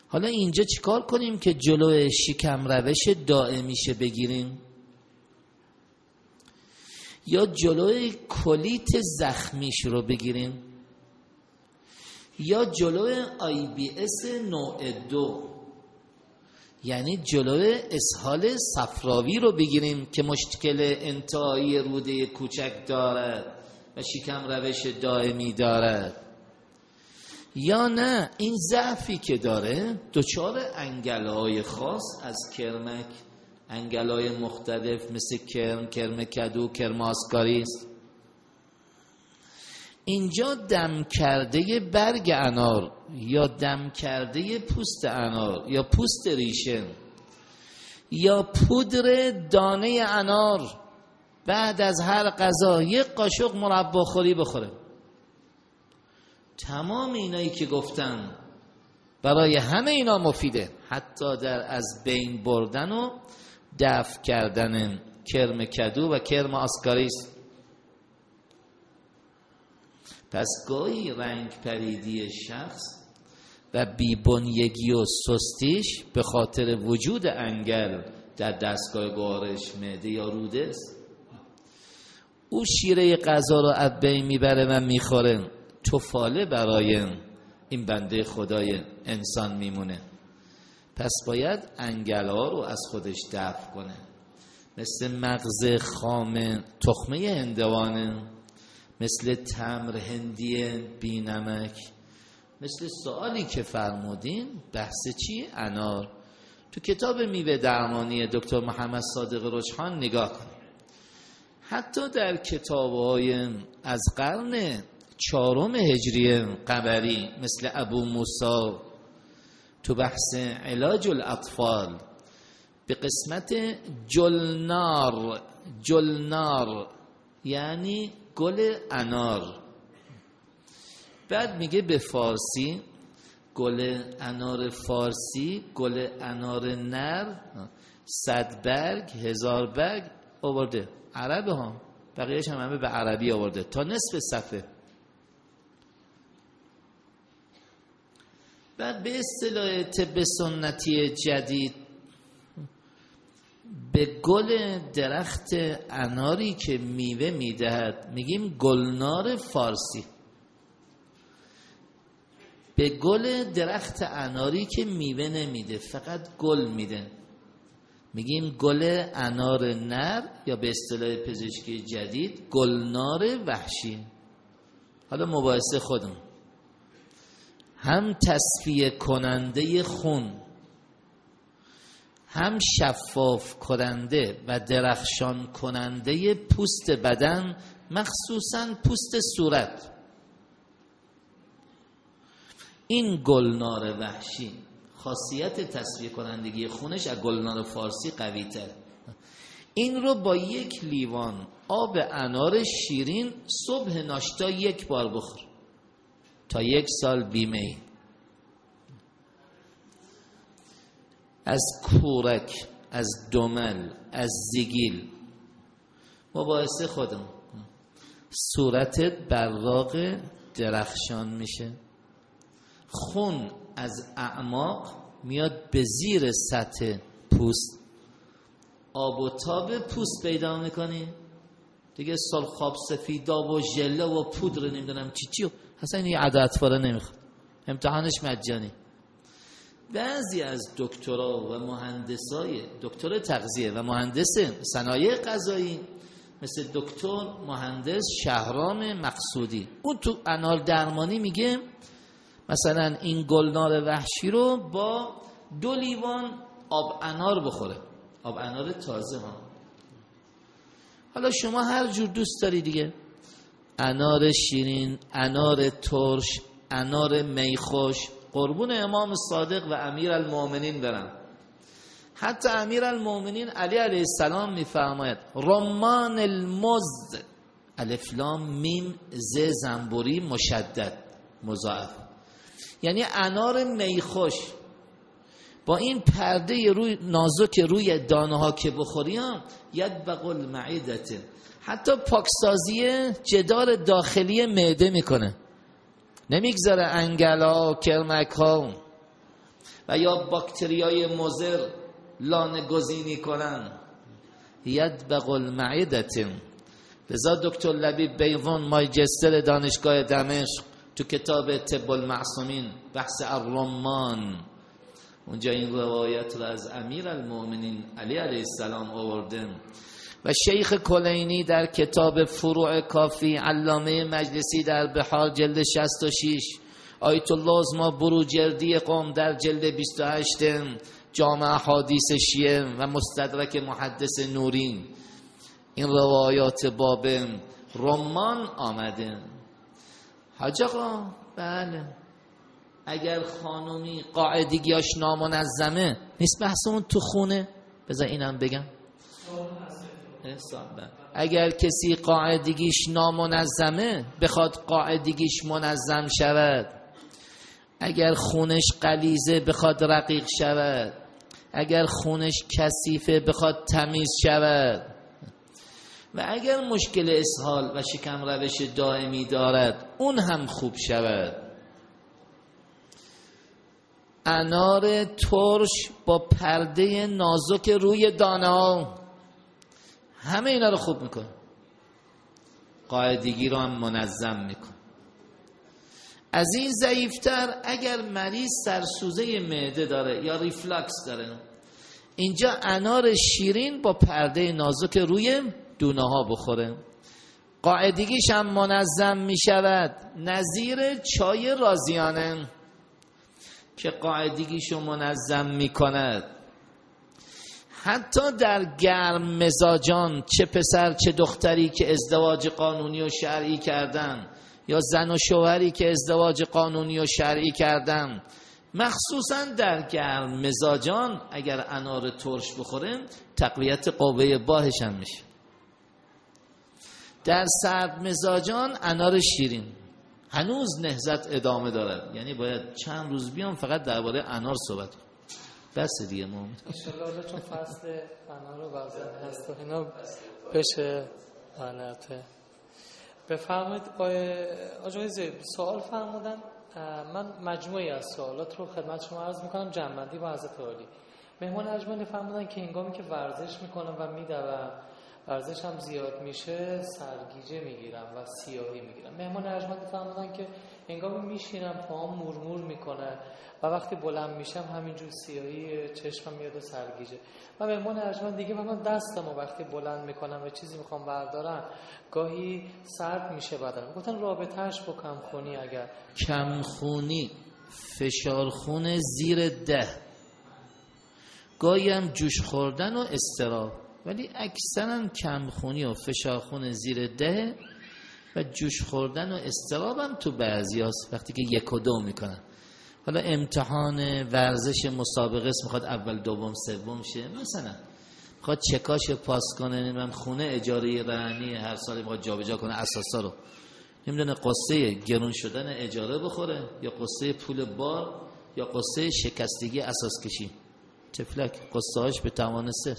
حالا اینجا چیکار کنیم که جلو شکم روش دائمیشه بگیریم؟ یا جلوی کلیت زخمیش رو بگیریم؟ یا جلوی آی بی اس نوع دو. یعنی جلوی اسهال صفراوی رو بگیریم که مشکل انتهایی روده کوچک دارد و شکم روش دائمی دارد. یا نه این ضعفی که داره دچار انگل خاص از کرمک انگلای مختلف مثل کرم کرم کدو کرم آسکاری است. اینجا دم کرده برگ انار یا دم کرده پوست انار یا پوست ریشه یا پودر دانه انار بعد از هر غذا یک قاشق مربا خوری بخوره. تمام اینایی که گفتن برای همه اینا مفیده حتی در از بین بردن و دفع کردن کرم کدو و کرم آسکاریست پس گاهی رنگ پریدی شخص و بیبنیگی و سستیش به خاطر وجود انگل در دستگاه گوارش معده یا روده است او شیره غذا رو از بین می‌بره و می‌خوره. توفاله برای این بنده خدای انسان میمونه. پس باید انگلا رو از خودش دفع کنه. مثل مغز خام تخمه هندوانه مثل تمر هندی بینمک. مثل سوالی که فرمودین بحث چی؟ انار. تو کتاب میوه درمانی دکتر محمد صادق روشخان نگاه کن. حتی در کتاب های از قرن چهارم هجری قبری مثل ابو موسا تو بحث علاج الاطفال به قسمت جلنار جلنار یعنی گل انار. بعد میگه به فارسی گل انار فارسی گل انار نر صد برگ هزار برگ آورده. عربه ها. بقیهش هم همه به عربی آورده. تا نصف صفحه. بعد به اصطلاح طب سنتی جدید به گل درخت اناری که میوه می‌دهد میگیم گلنار فارسی. به گل درخت اناری که میوه نمیده فقط گل میده. میگیم گل انار نر یا به اصطلاح پزشکی جدید گلنار وحشی. حالا مباحثه خودم هم تصفیه کننده خون هم شفاف کننده و درخشان کننده پوست بدن مخصوصا پوست صورت. این گلنار وحشی خاصیت تصفیه کنندگی خونش از گلنار فارسی قوی تر. این رو با یک لیوان آب انار شیرین صبح ناشتا یک بار بخور. تا یک سال بیمه ای. از کورک از دمل از زیگیل. مباحثه خودم. صورتت براق درخشان میشه. خون از اعماق میاد به زیر سطح پوست. آب و تاب پوست پیدا می‌کنی. دیگه سال خواب سفیداب و ژله و پودر نمی‌دونم چی چی این عدد اطفاره نمی‌خواد. امتحانش مجانی. بعضی از دکترا و مهندسای دکتر تغذیه و مهندس صنایع غذایی مثل دکتر مهندس شهرام مقصودی. اون تو انال درمانی میگه مثلا این گلنار وحشی رو با دو لیوان آب انار بخوره. آب انار تازه ها. حالا شما هر جور دوست داری دیگه. انار شیرین انار ترش انار میخوش. قربون امام صادق و امیر المؤمنین برم. حتی امیر المؤمنین علی علیه السلام میفرماید رمان المز. الفلام میم ز زنبوری مشدد. مضاعف. یعنی انار میخوش. با این پرده روی نازک روی دانه ها که بخوریم ید بقل معیدت حتی پاکسازی جدار داخلی معده می‌کنه. نمی‌گذاره انگلا کرمک ها. و یا باکتریای مزر لانه گزینی کنن. ید بقل معیدت لذا دکتر لبیب بیوان مایجستر دانشگاه دمشق تو کتاب طب المعصومین بحث الرمان. اونجا این روایت را از امیر المؤمنین علی علیه السلام آورده و شیخ کلینی در کتاب فروع کافی علامه مجلسی در بحار جلد 66 آیت الله ما بروجردی قوم در جلد 28 جامع حادیث شیعه و مستدرک محدث نورین. این روایات باب رمان آمده. حاج آقا بله. اگر خانومی قاعدگیاش نامنظمه نیست بحثمون تو خونه؟ بذار اینم بگم. اگر کسی قاعدگیش نامنظمه بخواد قاعدگیش منظم شود. اگر خونش قلیزه بخواد رقیق شود. اگر خونش کثیفه بخواد تمیز شود. و اگر مشکل اسهال و شکم روش دائمی دارد اون هم خوب شود. انار ترش با پرده نازک روی دانه ها. همه اینا رو خوب میکن قاعدگی رو هم منظم میکن از این ضعیفتر اگر مریض سرسوزه معده داره یا ریفلاکس داره اینجا انار شیرین با پرده نازک روی دونه ها بخوره. قاعدگیش هم منظم می شود نظیر چای رازیانه. که قاعدگیشو منظم می کند حتی در گرم مزاجان چه پسر چه دختری که ازدواج قانونی و شرعی کردن یا زن و شوهری که ازدواج قانونی و شرعی کردن. مخصوصا در گرم مزاجان اگر انار ترش بخوریم تقویت قوه باهش میشه. در سرد مزاجان انار شیرین. هنوز نهزت ادامه دارد. یعنی باید چند روز بیام فقط درباره انار صحبت کنم. بس دیگه ما. انشالله چون فصل انار و وزن هست و اینا بشه غلطه بفرمایید آجای سوال فرمودن من مجموعی از سوالات رو خدمت شما عرض می‌کنم جنبندی با حضرت عالی. مهمان اجمالی فرمودن که اینگامی که ورزش می‌کنم و میدوم ورزش هم زیاد میشه سرگیجه می‌گیرم و سیاهی می‌گیرم. مهمان ارجمندی فرمودن که هنگامی میشینم پاهم مورمور می‌کنه و وقتی بلند میشم همینجور سیاهی چشمم میاد و سرگیجه. و مهمان ارجمند دیگه من دستم و وقتی بلند می‌کنم و چیزی می‌خوام بردارم گاهی سرد میشه بدن گفتن رابطهش با کمخونی اگر. کمخونی فشارخون زیر ده. گاهی هم جوش خوردن و استراب. ولی اکثرا کمخونی و فشارخون زیر ده و جوش خوردن و استراب هم تو بعضی هست وقتی که یک و دو می‌کنن. حالا امتحان ورزش مسابقه است می‌خواد اول دوم سوم شه. مثلا می‌خواد چکاش پاس کنه نمی‌دونم خونه اجاره رهنی هر سال می‌خواد جابجا کنه اساسا رو. نمی‌دونه قصه گرون شدن اجاره بخوره یا قصه پول بار یا قصه شکستگی اساس کشی تفلک قصه هاش به توانسته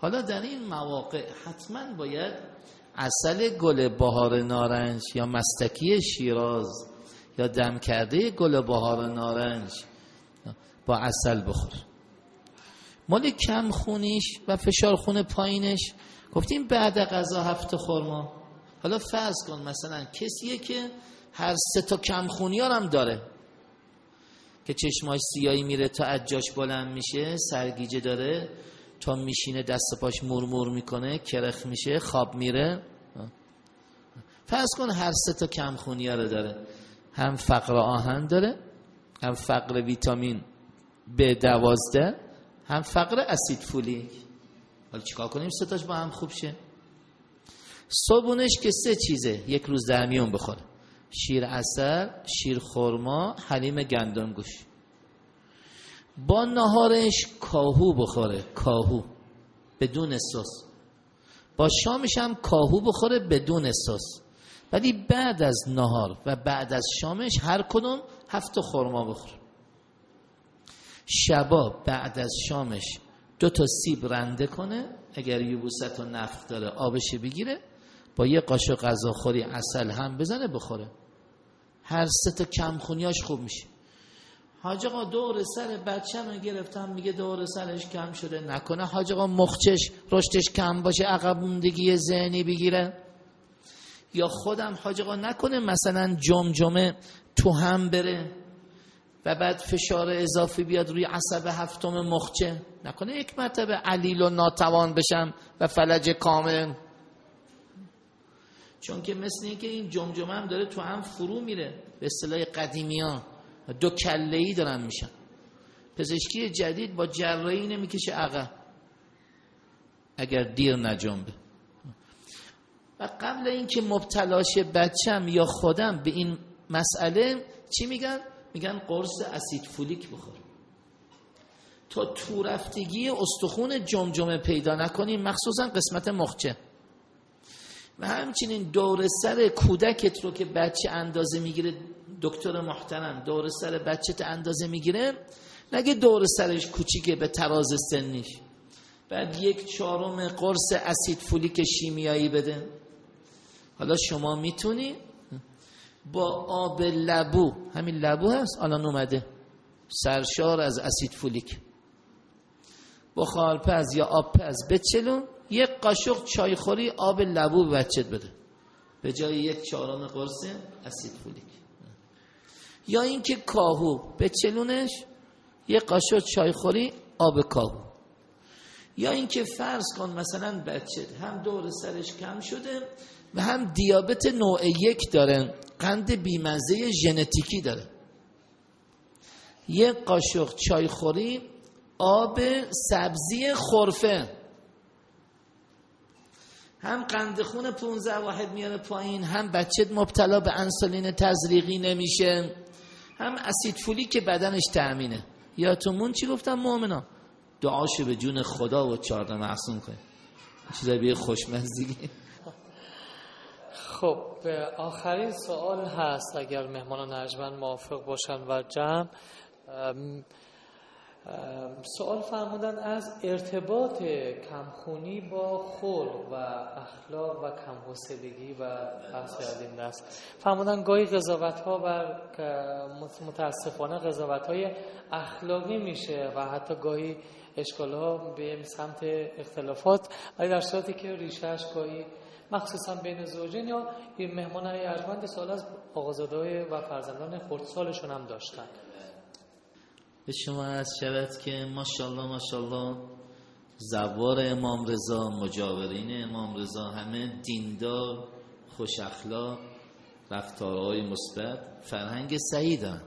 حالا در این مواقع حتما باید اصل گل بهار نارنج یا مستکی شیراز یا دم کرده گل بهار نارنج با اصل بخور. مال کم خونیش و فشار خون پایینش. گفتیم بعد غذا هفته خورما. حالا فرض کن مثلا کسیه که هر سه تا کم خونی هم داره. که چشماش سیایی میره تا اجاش بلند میشه سرگیجه داره. تا میشینه دست پاش مرمور می‌کنه کرخ میشه خواب میره. فرض کن هر سه تا کم خونی رو داره. هم فقر آهن داره هم فقر ویتامین به دوازده هم فقر اسید فولیک حالا چیکار کنیم؟ ستاش با هم خوب شه. صبونش که سه چیزه یک روز در بخوره. شیر اصل شیر خورما حلیم گندم گوش با نهارش کاهو بخوره کاهو بدون سس. با شامش هم کاهو بخوره بدون سس. ولی بعد از نهار و بعد از شامش هر کدوم هفت خورما بخور شبا بعد از شامش دو تا سیب رنده کنه اگر یبوست و نفخ داره آبش بگیره با یه قاشق غذاخوری اصل هم بزنه بخوره. هر سه تا کمخونیاش خوب میشه. حاج آقا دور سر بچه رو گرفتم میگه دور سرش کم شده. نکنه حاج آقا مخچش رشدش کم باشه عقب موندگی ذهنی بگیره. یا خودم حاج آقا نکنه مثلا جمجمه تو هم بره و بعد فشار اضافی بیاد روی عصب هفتم مخچه. نکنه یک مرتبه علیل و ناتوان بشم و فلج کامل. چون که مثل اینکه این جمجمه هم داره تو هم فرو میره. به اصطلاح قدیمی ها دو کله ای دارن میشن. پزشکی جدید با جراحی نمی‌کشه عقب. اگر دیر نجنبه. و قبل اینکه مبتلاش بچم یا خودم به این مسئله چی میگن؟ میگن قرص اسید فولیک بخور تا تو رفتگی استخون جمجمه پیدا نکنیم مخصوصا قسمت مخچه. و همچنین دور سر کودکت رو که بچه اندازه می‌گیره دکتر محترم دور سر بچه اندازه می‌گیره نگه دور سرش کوچیکه به تراز سنیش. بعد یک چهارم قرص اسید فولیک شیمیایی بده. حالا شما می‌تونی با آب لبو همین لبو هست الان اومده. سرشار از اسید فولیک. با خالپز یا آب پز بچلون یک قاشق چایخوری آب لبو به بچت بده. به جای یک چهارم قرص اسید فولیک. یا اینکه کاهو بچلونش یک قاشق چایخوری آب کاهو. یا اینکه فرض کن مثلا بچه هم دور سرش کم شده و هم دیابت نوع یک داره قند بیمزه ژنتیکی داره. یک قاشق چایخوری آب سبزی خورفه هم قند خون 15 واحد میاره پایین هم بچه مبتلا به انسولین تزریقی نمیشه. هم اسید فولی که بدنش تأمینه. یا تو چی گفتم مؤمنا دعاشو به جون خدا و چارده معصوم کنه چیزایی به خوشمزدگی خب آخرین سوال هست اگر مهمان نجمن موافق باشن و جمع. سوال فرمودن از ارتباط کمخونی با خلق و اخلاق و کمحسدگی و بحث این دست. فرمودن گاهی قضاوت ها بر متاسفانه قضاوت های اخلاقی میشه و حتی گاهی اشکال ها به سمت اختلافات ولی در صورتی که ریشهش گاهی مخصوصا بین زوجین یا مهمان های ارجمند سال از آقازاده و فرزندان خردسالشون هم داشتن. به شما از شود که ماشاءالله ماشاءالله زوار امام رضا مجاورین امام رضا همه دیندار خوش اخلاق رفتارهای مثبت فرهنگ سعیدن.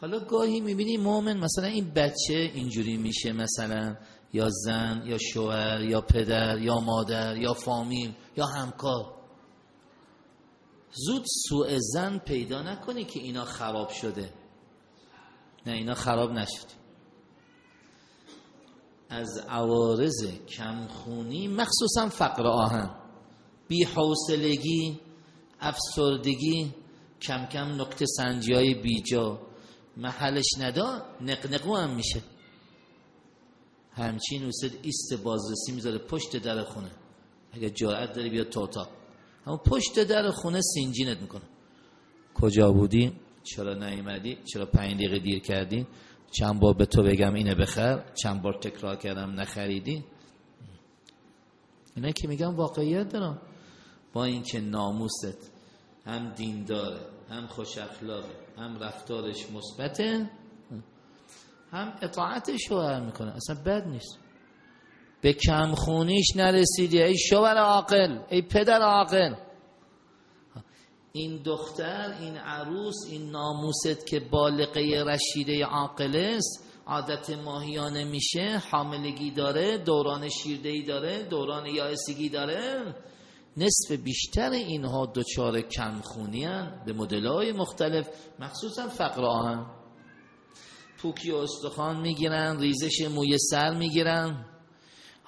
حالا گاهی می‌بینی مؤمن مثلا این بچه اینجوری میشه مثلا یا زن یا شوهر یا پدر یا مادر یا فامیل یا همکار. زود سوء زن پیدا نکنی که اینا خراب شده. نه اینا خراب نشد. از عوارض کمخونی مخصوصا فقر آهن. بی حوصلگی افسردگی کم کم نکته سنجی های بیجا. محلش نده نق نقو هم میشه. همچین اوسد ایست بازرسی می‌ذاره پشت در خونه. اگه جرأت داری بیا تو اتاق. اما پشت در خونه سین جیمت می‌کنه. کجا بودی؟ چرا نیومدی؟ چرا پنج دقیقه دیر کردی؟ چند بار به تو بگم اینه بخر چند بار تکرار کردم نخریدی؟ اینه که میگم واقعیت دارم. با اینکه ناموست هم دینداره هم خوش اخلاقه هم رفتارش مثبته هم اطاعت شوهر می‌کنه. اصلا بد نیست. به کمخونیش نرسیدی ای شوهر عاقل ای پدر عاقل. این دختر این عروس این ناموست که بالقه رشیده عاقل است عادت ماهیانه میشه حاملگی داره دوران شیردهی داره دوران یائسگی داره. نصف بیشتر اینها دچار کمخونی هن به مدل مختلف مخصوصا فقر آهن پوکی استخوان می‌گیرن ریزش موی سر می‌گیرن.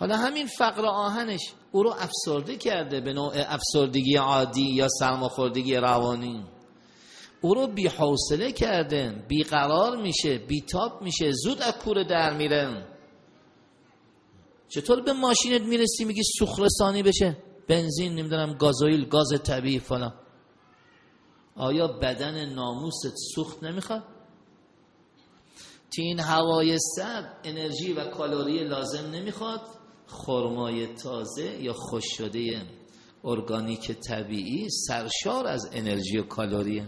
حالا همین فقر آهنش او رو افسرده کرده به نوع افسردگی عادی یا سرماخوردگی روانی. او رو بی حوصله کرده بیقرار میشه بیتاب میشه زود از کوره در میره. چطور به ماشینت می‌رسی میگی سوخرسانی بشه؟ بنزین نمی‌دونم گازوئیل گاز طبیعی فلان. آیا بدن ناموست سوخت نمی‌خواد؟ این هوای سرد انرژی و کالری لازم نمی‌خواد؟ خرمای تازه یا خوش شده ارگانیک طبیعی سرشار از انرژی و کالریه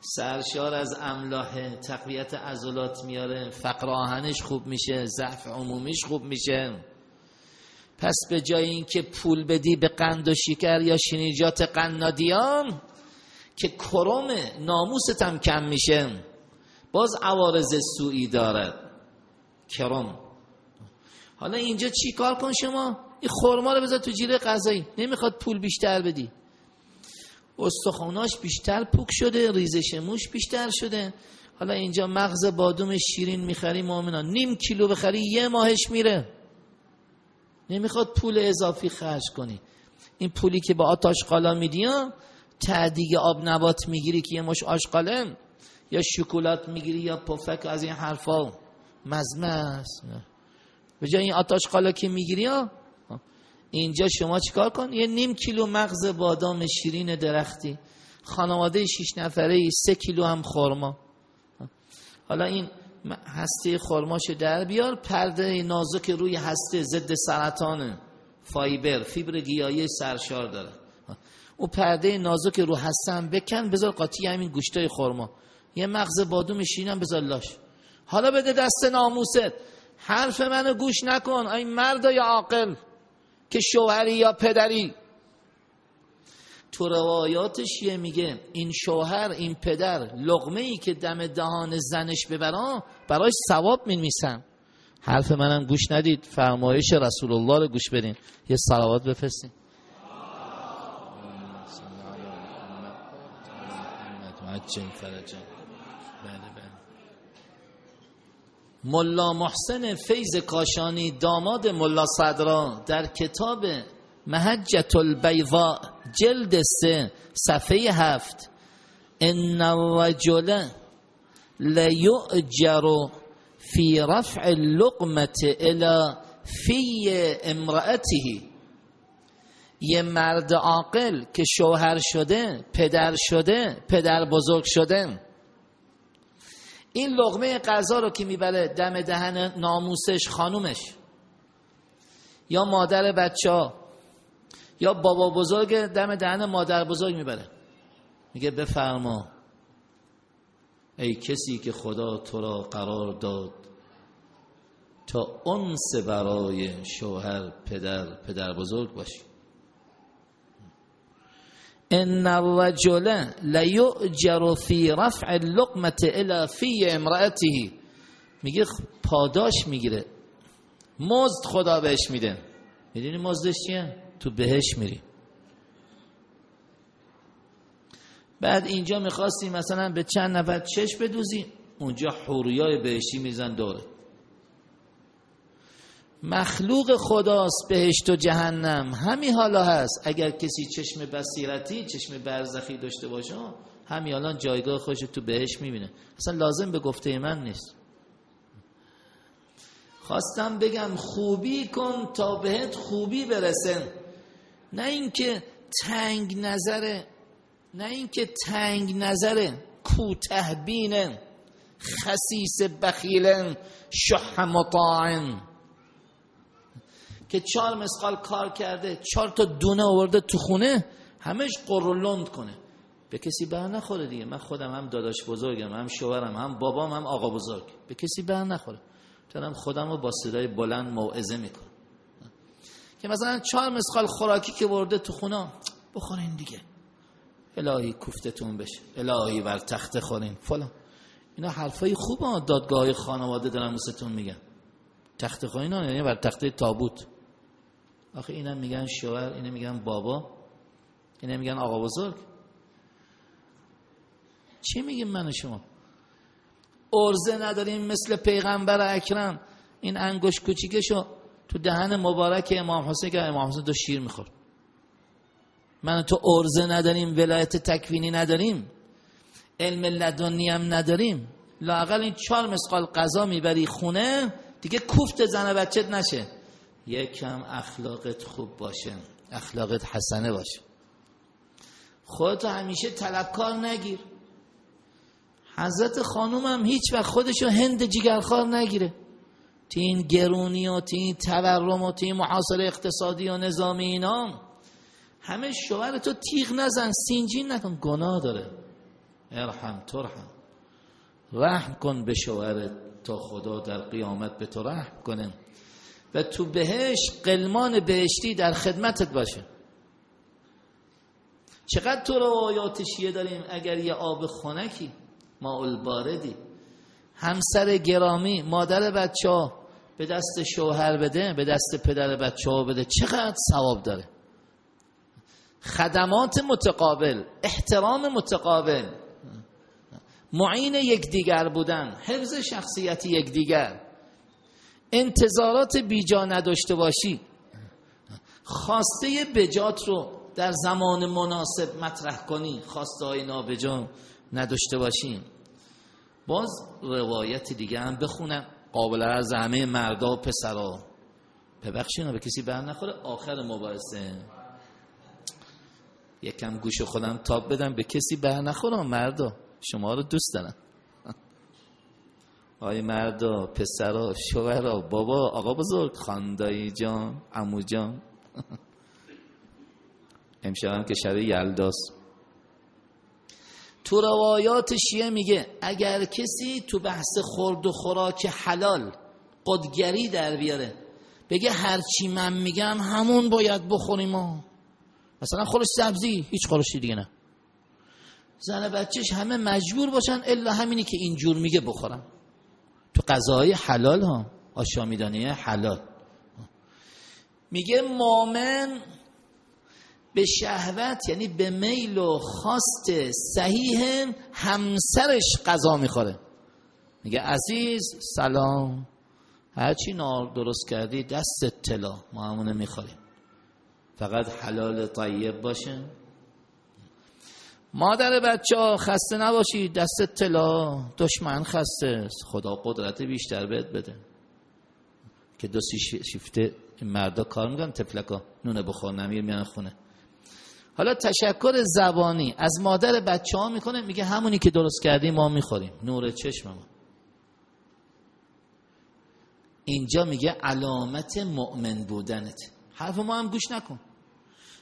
سرشار از املاح تقویت عضلات میاره. فقر آهنش خوب میشه ضعف عمومیش خوب میشه. پس به جای اینکه پول بدی به قند و شکر یا شنیجات قنادیان که کرم ناموست هم کم میشه باز عوارض سوئی دارد. کرم حالا اینجا چی کار کن شما؟ این خورما رو بذار تو جیره غذایی. نمی‌خواد پول بیشتر بدی. استخوناش بیشتر پوک شده ریزش موش بیشتر شده. حالا اینجا مغز بادوم شیرین می‌خری مؤمنان. نیم کیلو بخری یه ماهش میره. نمی‌خواد پول اضافی خرج کنی. این پولی که با آتاش قالا میدی تعدیگ آب نبات می‌گیری که یه مش آشقاله یا شکلات می‌گیری یا پفک از این حرفا. مزمه است به جای این آتاش قالا که می‌گیری اینجا شما چیکار کن؟ یه نیم کیلو مغز بادام شیرین درختی. خانواده شیش نفره ای سه کیلو هم خورما حالا این هسته خرماشو در بیار پرده نازک روی هسته ضد سرطان فایبر فیبر گیاهی سرشار داره. او پرده نازک رو هسته هم بکن بذار قاطی همین گوشتای خرما. یه مغز بادوم شیرین بذار لاش. حالا بده دست ناموست. حرف منو گوش نکن این مرد یا عاقل که شوهری یا پدری. تو روایاتش یه میگه این شوهر این پدر لغمه ای که دم دهان زنش ببران براش ثواب میمیسن حرف منم گوش ندید فرمایش رسول الله رو گوش بدین. یه صلوات بفرستین. ملا محسن فیض کاشانی داماد ملا صدرا در کتاب محجت البیضاء جلد سه صفحه هفت. ان الرجل لیؤجر فی رفع اللقمه الى فی امرأته. یه مرد عاقل که شوهر شده پدر شده پدر بزرگ شده. این لغمه غذا رو که می‌بره دم دهن ناموسش خانومش. یا مادر بچه ها یا بابا بزرگ دم دهن مادر بزرگ می‌بره. میگه بفرما. ای کسی که خدا تو را قرار داد تا انس برای شوهر پدر پدر بزرگ باشی. ان الرجل لیؤجر فی رفع اللقمه الى فی امرأته. میگه پاداش می‌گیره. مزد خدا بهش میده. می‌دونی مزدش چیه؟ تو بهش میری. بعد اینجا می‌خواستی مثلا به چند نفر چش بدوزی اونجا حوریای بهشتی میزن دوره. مخلوق خداست بهشت و جهنم. همین حالا هست. اگر کسی چشم بصیرتی چشم برزخی داشته باشه همین الان جایگاه خودش تو بهش می‌بینه. اصلا لازم به گفته من نیست. خواستم بگم خوبی کن تا بهت خوبی برسن نه اینکه تنگ نظره نه اینکه تنگ نظره. کوته بینه خسیس بخیلن شح مطاعن. که چهار مسقال کار کرده چهار تا دونه آورده تو خونه همش قرولند کنه. به کسی بر نخوره دیگه. من خودم هم داداش بزرگم هم شوهرم هم بابام هم آقا بزرگ. به کسی بر نخوره. تنم خودم رو با صدای بلند موعظه می‌کنم. که مثلا چهار مسقال خوراکی که ورده تو خونه بخورین دیگه. الهی کوفتتون بشه. الهی بر تخت خورین. فلان. اینا حرفای خوبه دادگاه خانواده دارن میگن. تخت خورین یعنی بر تخت تابوت. آخه اینم میگن شوهر اینم میگن بابا اینم میگن آقا بزرگ. چی میگیم من و شما؟ ارزه نداریم مثل پیغمبر اکرم. این انگوش کوچیکشو تو دهن مبارک امام حسین که امام حسین دو شیر میخور من تو ارزه نداریم ولایت تکوینی نداریم. علم لدنی هم نداریم. لاقل این چهار مسقال قضا می‌بری خونه دیگه کوفت زن بچت نشه. یکم اخلاقت خوب باشه. اخلاقت حسنه باشه. خودت همیشه طلبکار نگیر. حضرت خانوم هم هیچ وقت خودشو هند جگرخوار نگیره. تی این گرونی و تی این تورم و تی این محاصره اقتصادی و نظامی اینا همه شوهر تو تیغ نزن سینجین نکن گناه داره. ارحم ترحم. رحم کن به شوهرت تا خدا در قیامت به تو رحم کنه. و تو بهش قلمان بهشتی در خدمتت باشه. چقدر تو روایات شیعه داریم اگر یه آب خنکی؟ ما الباردی همسر گرامی مادر بچه ها به دست شوهر بده به دست پدر بچه ها بده. چقدر ثواب داره؟ خدمات متقابل احترام متقابل. معین یکدیگر بودن حفظ شخصیت یکدیگر. انتظارات بیجا نداشته باشی. خواسته بجات رو در زمان مناسب مطرح کنی. خواسته های نابجا نداشته باشیم باز روایت دیگه هم بخونم. قابل از همه مردا و پسرا. ببخشید به کسی بر نخوره. آخر مباحثه. یکم گوش خودم تاب بدم. به کسی بر نخورم مردا. شما رو دوست دارم. آی مردا پسرا شوهرا بابا آقا بزرگ خاندایی جان عمو جان. امشب هم که شب یلداست تو روایات شیعه میگه اگر کسی تو بحث خورد و خوراک حلال قدگری در بیاره بگه هرچی من میگم همون باید بخوریم ما. مثلا خورش سبزی هیچ خورشی دیگه نه. زن بچهش همه مجبور باشن الا همینی که اینجور میگه بخورم تو غذاهای حلال ها آشامیدانی حلال. میگه مامن به شهوت یعنی به میل و خواست صحیح همسرش غذا می‌خوره. میگه عزیز سلام. هرچی نار درست کردی دست طلا ما همونه می‌خوریم. فقط حلال طیب باشه. مادر بچه ها خسته نباشی دست طلا دشمن خسته. خدا قدرت بیشتر بهت بده. که دو سی شیفته مردا کار میگن تفلکا. نونه بخور نمیر میان خونه. حالا تشکر زبانی از مادر بچه ها می‌کنه میگه همونی که درست کردیم ما می‌خوریم. نور چشم ما. اینجا میگه علامت مؤمن بودنت. حرف ما هم گوش نکن.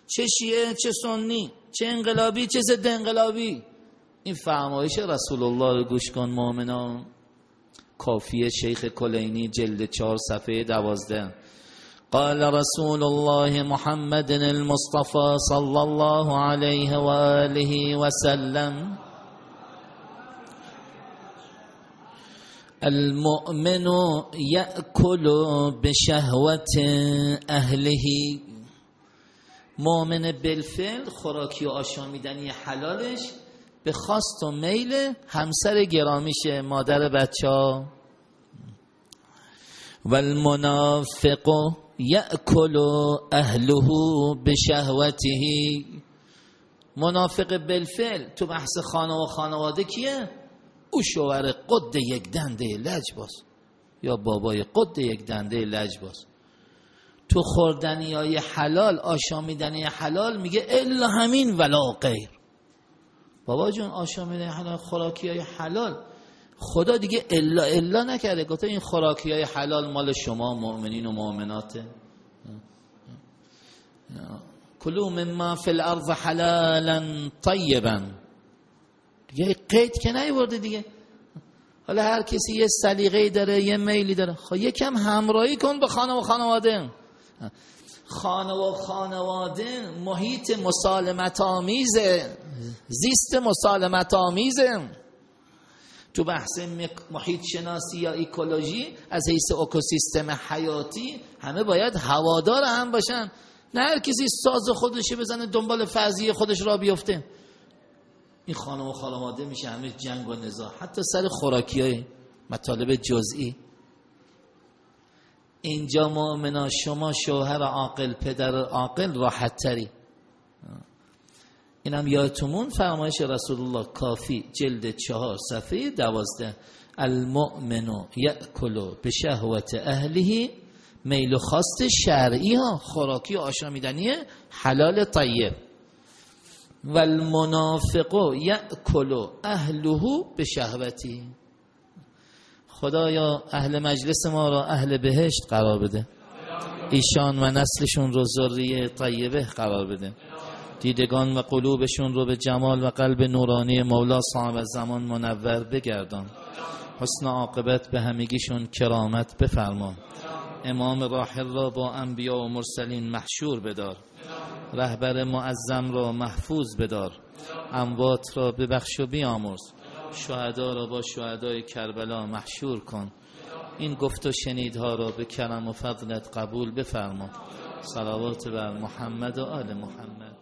چه شیعه چه سنی چه انقلابی چه ضد انقلابی. این فرمایش رسول الله رو گوش کن مؤمنان. کافیه شیخ کلینی جلد چهار صفحه دوازده. قال رسول الله محمد المصطفى صلى الله عليه وآله وسلم المؤمن يأكل بشهوة أهله مؤمن بالفعل خوراکی و آشامیدنی حلالش به خواست و میل همسر گرامیشه مادر بچه ها. و المنافق یأکل اهله به شهوته منافق بالفعل تو بحث خانه و خانواده کیه؟ او شوهر قد یک دنده لجباز یا بابای قد یک دنده لجباز تو خوردنی های حلال آشامیدنی حلال میگه الا همین ولا غیر. بابا جون آشامیدنی حلال خوراکی های حلال. خدا دیگه الا الا نکرده. گفته این خوراکی های حلال مال شما مؤمنین و مؤمناته. کلو مما فی الارض حلالا طیبا. دیگه قید که نیورده دیگه. حالا هر کسی یه سلیقه داره یه میلی داره. خب یکم همراهی کن به خانه و خانواده. و خانواده محیط مسالمت آمیزه زیست مسالمت آمیزه تو بحث محیط شناسی یا ایکولوژی از حیث اکوسیستم حیاتی همه باید هوادار هم باشن. نه هر کسی ساز خودشه بزنه دنبال فرضی خودش را بیفته. این خانم و خانواده میشه همه جنگ و نزاع. حتی سر خوراکی های مطالب جزئی. اینجا مؤمنا شما شوهر عاقل پدر عاقل راحت تری اینم یادتون فرمایش رسول الله کافی جلد چهار صفحه دوازده. المؤمن یأکل به شهوت اهله میل و خواست شرعی ها خوراکی آشامیدنی حلال طیب. و المنافق یأکل اهله به شهوتی خدایا اهل مجلس ما را اهل بهشت قرار بده. ایشان و نسلشون رو ذریه طیبه قرار بده. دیدگان و قلوبشون رو به جمال و قلب نورانی مولا صاحب زمان منور بگردان. حسن عاقبت به همگیشون کرامت بفرما امام راحل را با انبیا و مرسلین محشور بدار. رهبر معظم را محفوظ بدار. اموات را ببخش و بیامرز. شهدا را با شهدای کربلا محشور کن. این گفت و شنیدها را به کرم و فضلت قبول بفرما. صلوات بر محمد و آل محمد.